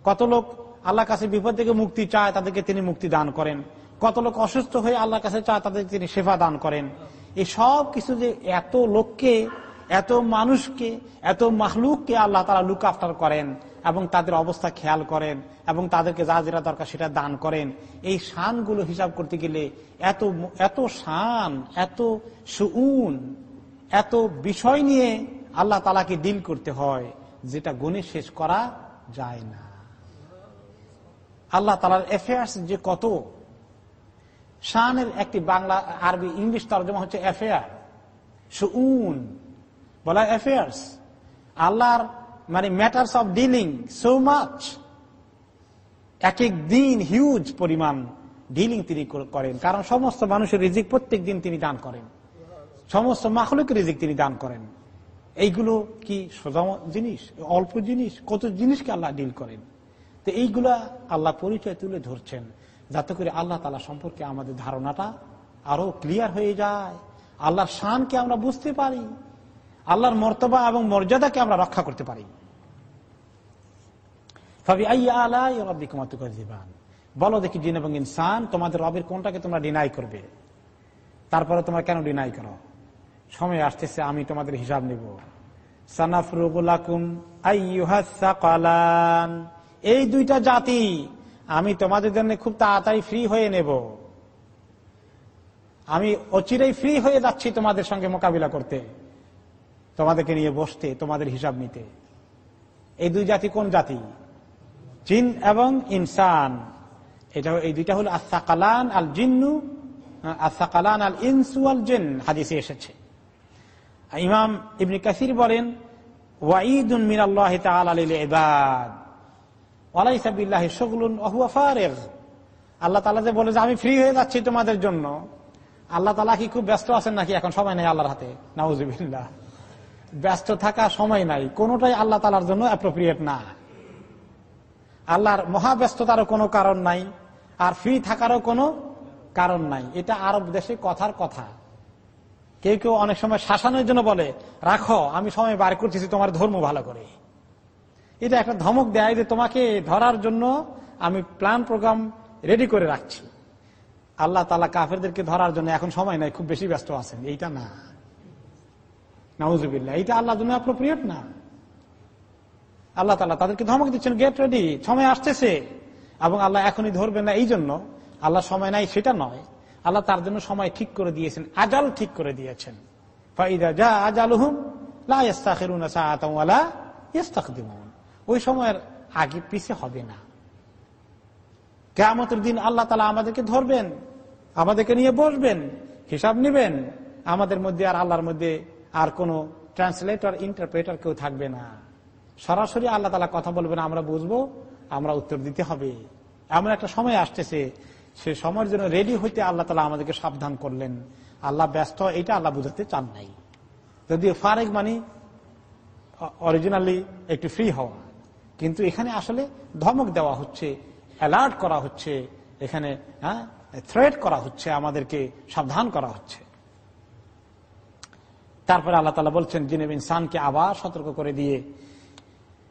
কত লোক আল্লাহর কাছে বিপদ থেকে মুক্তি চায় তাদেরকে তিনি মুক্তি দান করেন। কত লোক অসুস্থ হয়ে আল্লাহর কাছে চায় তাদেরকে তিনি সেবা দান করেন। এই সব কিছু যে এত লোককে, এত মানুষকে, এত মাহলুককে আল্লাহ তারা লুক আফটার করেন এবং তাদের অবস্থা খেয়াল করেন এবং তাদেরকে যা যেটা দরকার সেটা দান করেন। এই শানগুলো হিসাব করতে গেলে এত এত শান, এত সুউন, এত বিষয় নিয়ে আল্লাহ তালাকে ডিল করতে হয়। যেটা গুণে শেষ করা যায় না। আল্লাহ তালার অ্যাফেয়ার্স যে কত, শানের একটি বাংলা, আরবি, ইংলিশ তর্জমা হচ্ছে অ্যাফেয়ার সুউন বলা অ্যাফেয়ার্স আল্লাহর মানে matters of dealing so much এক এক দিন হিউজ পরিমাণ ডিলিং তিনি করেন। কারণ সমস্ত মানুষের রিজিক প্রত্যেক দিন তিনি দান করেন। সমস্ত মাখলুক রিজিক তিনি দান করেন। এইগুলো কি সোজা জিনিস? অল্প জিনিস? কত জিনিসকে আল্লাহ ডিল করেন? তো এইগুলা আল্লাহ পরিচয় তুলে ধরছেন, যাতে করে আল্লাহ তালা সম্পর্কে আমাদের ধারণাটা আরও ক্লিয়ার হয়ে যায়। আল্লাহর শানকে আমরা বুঝতে পারি। আল্লাহর মর্তবা এবং মর্যাদাকে আমরা রক্ষা করতে পারি। বলো দেখি জিন এবং ইনসান, তোমাদের রবের কোনটাকে তোমরা ডিনাই করবে? তারপরে তোমরা কেন ডিনাই করো? সময় আসতেছে, আমি তোমাদের হিসাব নিব। এই দুইটা জাতি আমি তোমাদের জন্য খুব তাড়াতাড়ি ফ্রি হয়ে নেব। আমি অচিরেই ফ্রি হয়ে যাচ্ছি তোমাদের সঙ্গে মোকাবিলা করতে। তোমাদেরকে নিয়ে বসতে, তোমাদের হিসাব নিতে। এই দুই জাতি কোন জাতি? জিন এবং ইনসান। এটা এই দুইটা হল আসাকালান আল জিন্নু আসাকালান আল ইনসু আল জিন হাদিসে এসেছে। ইমাম ইবনি কাসির বলেন, ওয়াঈদুন মিনাল্লাহ তাআলা লিল ইবাদ। ওয়ালাইসা বিল্লাহি শুগলুন ওয়া আল্লাহ তাআলা যে বলে যে আমি ফ্রি হয়ে যাচ্ছি তোমাদের জন্য, আল্লাহ তালা কি খুব ব্যস্ত আছেন নাকি এখন? সময় নাই আল্লাহর হাতে। নাউজুবিল্লাহ ব্যস্ত থাকা সময় নাই। কোনোটাই আল্লাহ তালার জন্য অ্যাপ্রোপ্রিয়েট না। আল্লাহর মহাব্যস্ততারও কোনো কারণ নাই, আর ফ্রি থাকারও কোনো কারণ নাই। এটা আরব দেশে কথার কথা। কেউ কেউ অনেক সময় শাসনের জন্য বলে, রাখো, আমি সময় বার করতেছি, তোমার ধর্ম ভালো করে। এটা একটা ধমক দেয় যে তোমাকে ধরার জন্য আমি প্ল্যান প্রোগ্রাম রেডি করে রাখছি। আল্লাহ তালা কাফেরদেরকে ধরার জন্য এখন সময় নাই, খুব বেশি ব্যস্ত আছেন। এইটা না। নাউজুবিল্লা এইটা আল্লাহ জন্য অ্যাপ্রোপ্রিয়েট না। আল্লাহ তালা তাদেরকে ধমক দিচ্ছেন গেট রেডি সময় আসতেছে। এবং আল্লাহ এখনই ধরবেন না এই জন্য আল্লাহ সময় নাই, সেটা নয়। আল্লাহ তার জন্য সময় ঠিক করে দিয়েছেন, আজাল ঠিক করে দিয়েছেন। ওই সময়ের আগে পিছে হবে না। কেমতের দিন আল্লাহ তালা আমাদেরকে ধরবেন, আমাদেরকে নিয়ে বসবেন, হিসাব নিবেন। আমাদের মধ্যে আর আল্লাহর মধ্যে আর কোন ট্রান্সলেটর, ইন্টারপ্রেটার কেউ থাকবে না। সরাসরি আল্লাহ তালা কথা বলবেন, আমরা বুঝব, আমরা উত্তর দিতে হবে। এমন একটা সময় আসতেছে সে সময়ের জন্য রেডি হইতে আল্লাহ তালা আমাদেরকে সাবধান করলেন। আল্লাহ ব্যস্ত, এটা আল্লাহ বুঝাতে চান নাই। যদিও ফারেক মানি অরিজিনালি একটু ফ্রি হওয়া। কিন্তু এখানে আসলে ধমক দেওয়া হচ্ছে অ্যালার্ট করা হচ্ছে, এখানে হ্যাঁ থ্রেট করা হচ্ছে, আমাদেরকে সাবধান করা হচ্ছে। তারপরে আল্লাহ তালা বলছেন জিনেব ইনসানকে আবার সতর্ক করে দিয়ে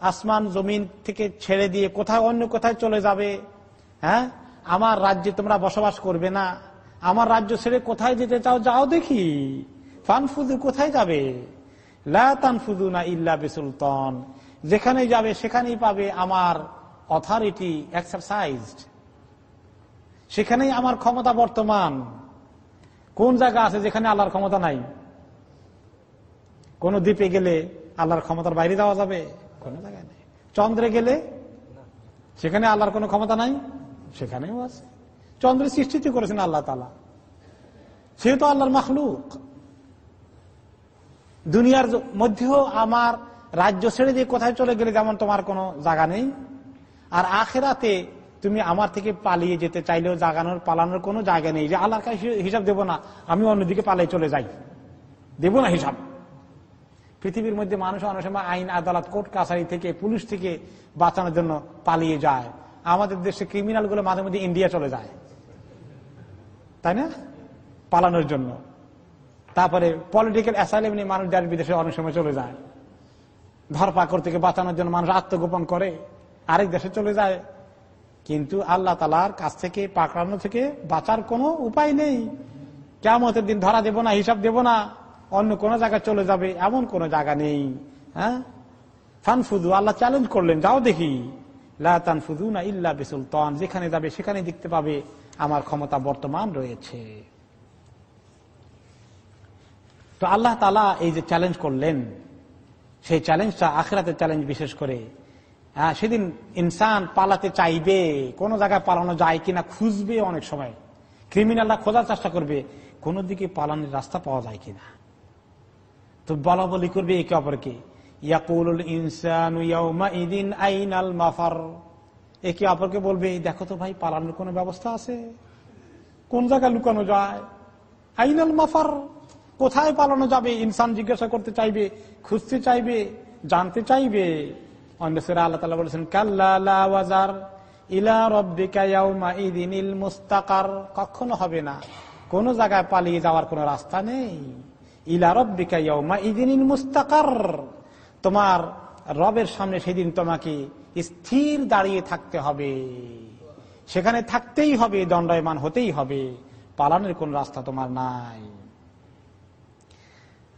আসমান, জমিন থেকে ছেড়ে দিয়ে কোথায় অন্য কোথায় চলে যাবে। হ্যাঁ? আমার রাজ্যে তোমরা বসবাস করবে না। আমার রাজ্য ছেড়ে কোথায় যেতে চাও, যাও দেখি। ফানফুদু কোথায় যাবে? লানফুদু না ইল্লা বেসুলতন। যেখানে যাবে, সেখানেই পাবে আমার অথরিটি এক্সারসাইজড সেখানেই আমার ক্ষমতা বর্তমান। কোন জায়গা আছে যেখানে আল্লাহর ক্ষমতা নাই? কোন দ্বীপে গেলে আল্লাহর ক্ষমতার বাইরে যাওয়া যাবে? কোন জায়গায় নেই। চন্দ্রে গেলে সেখানে আল্লাহর কোন ক্ষমতা নাই? সেখানেও আছে। চন্দ্রের সৃষ্টিতে করেছেন আল্লাহ তালা সে তো আল্লাহর মাখলুক। দুনিয়ার মধ্যেও আমার রাজ্য ছেড়ে দিয়ে কোথায় চলে গেলে যেমন তোমার কোনো জায়গা নেই? আর আখেরাতে তুমি আমার থেকে পালিয়ে যেতে চাইলেও জাগানোর, পালানোর কোনো জায়গা নেই। যে আল্লাহর হিসাব দেব না, আমি অন্যদিকে পালিয়ে চলে যাই। দেব না হিসাব। পৃথিবীর মধ্যে মানুষ অনেক সময় আইন, আদালত, কোর্ট, কাছারি থেকে, পুলিশ থেকে বাঁচানোর জন্য পালিয়ে যায়। আমাদের দেশে ক্রিমিনালগুলো মাঝে মধ্যে ইন্ডিয়া চলে যায়। তাই না? পালানোর জন্য। তারপরে পলিটিক্যাল অ্যাসাইলেম নিয়ে মানুষ দেশ বিদেশে অনেক সময় চলে যায়। ধরপাকড় থেকে বাঁচানোর জন্য মানুষ আত্মগোপন করে। আরেক দেশে চলে যায়। কিন্তু আল্লাহ তালার কাছ থেকে, পাকড়ানো থেকে বাঁচার কোনো উপায় নেই। কেমতের দিন ধরা দেব না, হিসাব দেব না। অন্য কোন জায়গায় চলে যাবে এমন কোন জায়গা নেই। হ্যাঁ? ফানফুদু আল্লাহ চ্যালেঞ্জ করলেন যাও দেখি। লানফুদুনা ইল্লা বিসুলতান যেখানে যাবে সেখানে দেখতে পাবে আমার ক্ষমতা বর্তমান রয়েছে। তো আল্লাহ তালা এই যে চ্যালেঞ্জ করলেন সেই চ্যালেঞ্জটা আখেরাতের চ্যালেঞ্জ বিশেষ করে। হ্যাঁ, সেদিন ইনসান পালাতে চাইবে কোন জায়গায় পালানো যায় কিনা খুঁজবে অনেক সময়। ক্রিমিনালরা খোঁজার চেষ্টা করবে কোন দিকে পালানোর রাস্তা পাওয়া যায় কিনা। তো বলা বলি করবে একে অপরকে। মাফার। একে অপরকে বলবে, দেখো তো ভাই, পালানোর কোন ব্যবস্থা আছে? কোন জায়গায় লুকানো যায়? আইনাল মাফার। কোথায় পালানো যাবে? ইনসান জিজ্ঞাসা করতে চাইবে, খুঁজতে চাইবে, জানতে চাইবে। মুস্তাকার। কখনো হবে না। কোন জায়গায় পালিয়ে যাওয়ার কোন রাস্তা নেই। ইলা রব্বিকাইমা ইদিনিল মুস্তাকার। তোমার রবের সামনে সেদিন তোমাকে স্থির দাঁড়িয়ে থাকতে হবে। সেখানে থাকতেই হবে, দণ্ডায়মান হতেই হবে। পালানোর কোন রাস্তা তোমার নাই।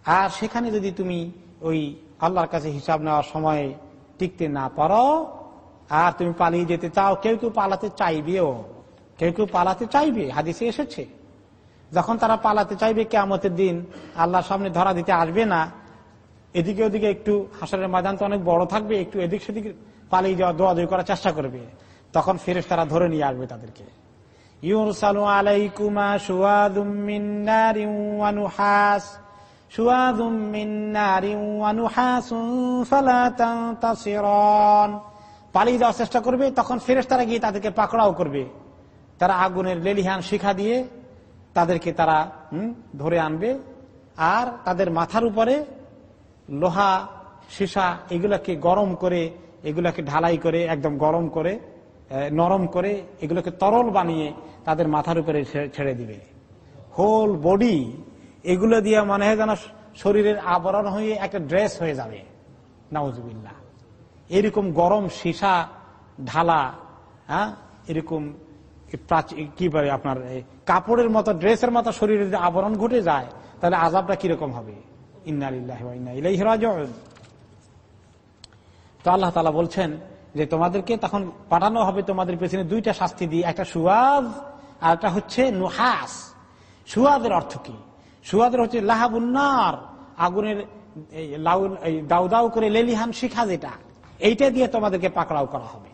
আর সেখানে যদি তুমি ওই আল্লাহর কাছে হিসাব নেওয়ার সময় টিকতে না পারো, আর তুমি পালিয়ে যেতে চাও, কেউ কেউ পালাতে চাইবেও, কেউ কেউ পালাতে চাইবে, হাদিসে এসেছে। যখন তারা পালাতে চাইবে কেমতের দিন, আল্লাহর সামনে ধরা দিতে আসবে না। এদিকে ওদিকে একটু হাসরের ময়দান তো অনেক বড় থাকবে, একটু এদিক সেদিক পালিয়ে যাওয়া দোয়া দই করার চেষ্টা করবে। তখন ফেরেস তারা ধরে নিয়ে আসবে তাদেরকে। ইউরসালু আলাইকুমা সুয়াদুম মিন নারিন ওয়া নুহাস। সুয়াদুম মিন নারিন ওয়া নুহাসুন ফালা তানতাসিরান। পালিয়ে যাওয়ার চেষ্টা করবে, তখন ফেরেস তারা গিয়ে তাদেরকে পাকড়াও করবে। তারা আগুনের লেলিহান শিখা দিয়ে তাদেরকে তারা ধরে আনবে। আর তাদের মাথার উপরে লোহা, সীসা, এগুলাকে গরম করে, এগুলাকে ঢালাই করে, একদম গরম করে নরম করে, এগুলোকে তরল বানিয়ে তাদের মাথার উপরে ছেড়ে দিবে। হোল বডি, এগুলো দিয়ে মনে হয় যেন শরীরের আবরণ হয়ে একটা ড্রেস হয়ে যাবে। নাউজুবিল্লা এরকম গরম সীসা, ঢালা হ্যাঁ এরকম কি বলে আপনার কাপড়ের মতো, ড্রেসের মতো শরীরের যে আবরণ ঘটে যায়, তাহলে আজাবটা কীরকম হবে? তো আল্লাহ তালা বলছেন যে তোমাদেরকে তখন পাঠানো হবে তোমাদের পেছনে দুইটা শাস্তি দিয়ে, একটা সুয়াদ আর একটা হচ্ছে নুহাস। সুয়াদের অর্থ কি? সুয়াদের হচ্ছে লাহাবুন্নার আগুনের দাউ দাউ করে লেলিহান শিখা যেটা, এইটা দিয়ে তোমাদেরকে পাকড়াও করা হবে।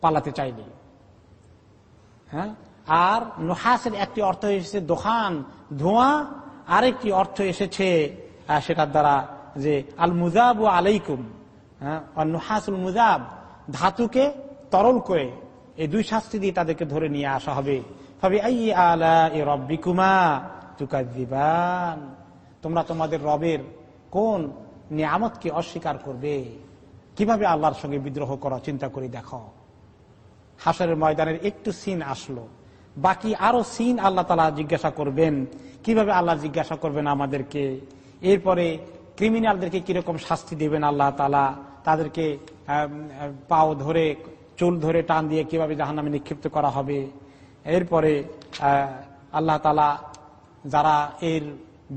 পালাতে চাইলে হ্যাঁ? আর নুহাসের একটি অর্থ এসেছে দোকান ধোঁয়া। আরেকটি অর্থ এসেছে সেটার দ্বারা যে আল মুজাব ও আলাইকুম হ্যাঁ? নুহাসুল মুজাব, ধাতুকে তরল করে এই দুই শাস্তি দিয়ে তাদেরকে ধরে নিয়ে আসা হবে। তোমরা তোমাদের রবের কোন নিয়ামতকে অস্বীকার করবে? কীভাবে আল্লাহর সঙ্গে বিদ্রোহ করা চিন্তা করে দেখো। হাসরের ময়দানের একটু সিন আসলো। বাকি আরও সিন আল্লাহ তালা জিজ্ঞাসা করবেন, কীভাবে আল্লাহ জিজ্ঞাসা করবেন আমাদেরকে? এরপরে ক্রিমিনালদেরকে কীরকম শাস্তি দেবেন আল্লাহ তালা তাদেরকে পাও ধরে, চুল ধরে টান দিয়ে কীভাবে জাহান্নামে নিক্ষিপ্ত করা হবে? এরপরে আল্লাহ তালা যারা এর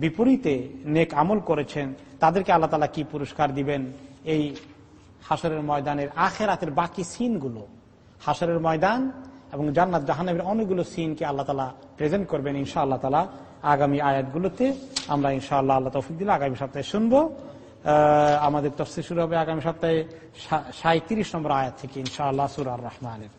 বিপরীতে নেক আমল করেছেন, তাদেরকে আল্লাহ তালা কি পুরস্কার দিবেন? এই হাসরের ময়দানের আখেরাতের বাকি সিনগুলো। হাসরের ময়দান এবং জান্নাত জাহানের অনেকগুলো সিনকে আল্লাহ তালা প্রেজেন্ট করবেন ইনশা আল্লাহ তালা আগামী আয়াতগুলোতে। আমরা ইনশা আল্লাহ আল্লাহ তফিক দিলে আগামী সপ্তাহে শুনব। আমাদের তফসি শুরু হবে আগামী সপ্তাহে সাঁত্রিশ নম্বর আয়াত থেকে ইনশা আল্লাহ সুর আর রহমানের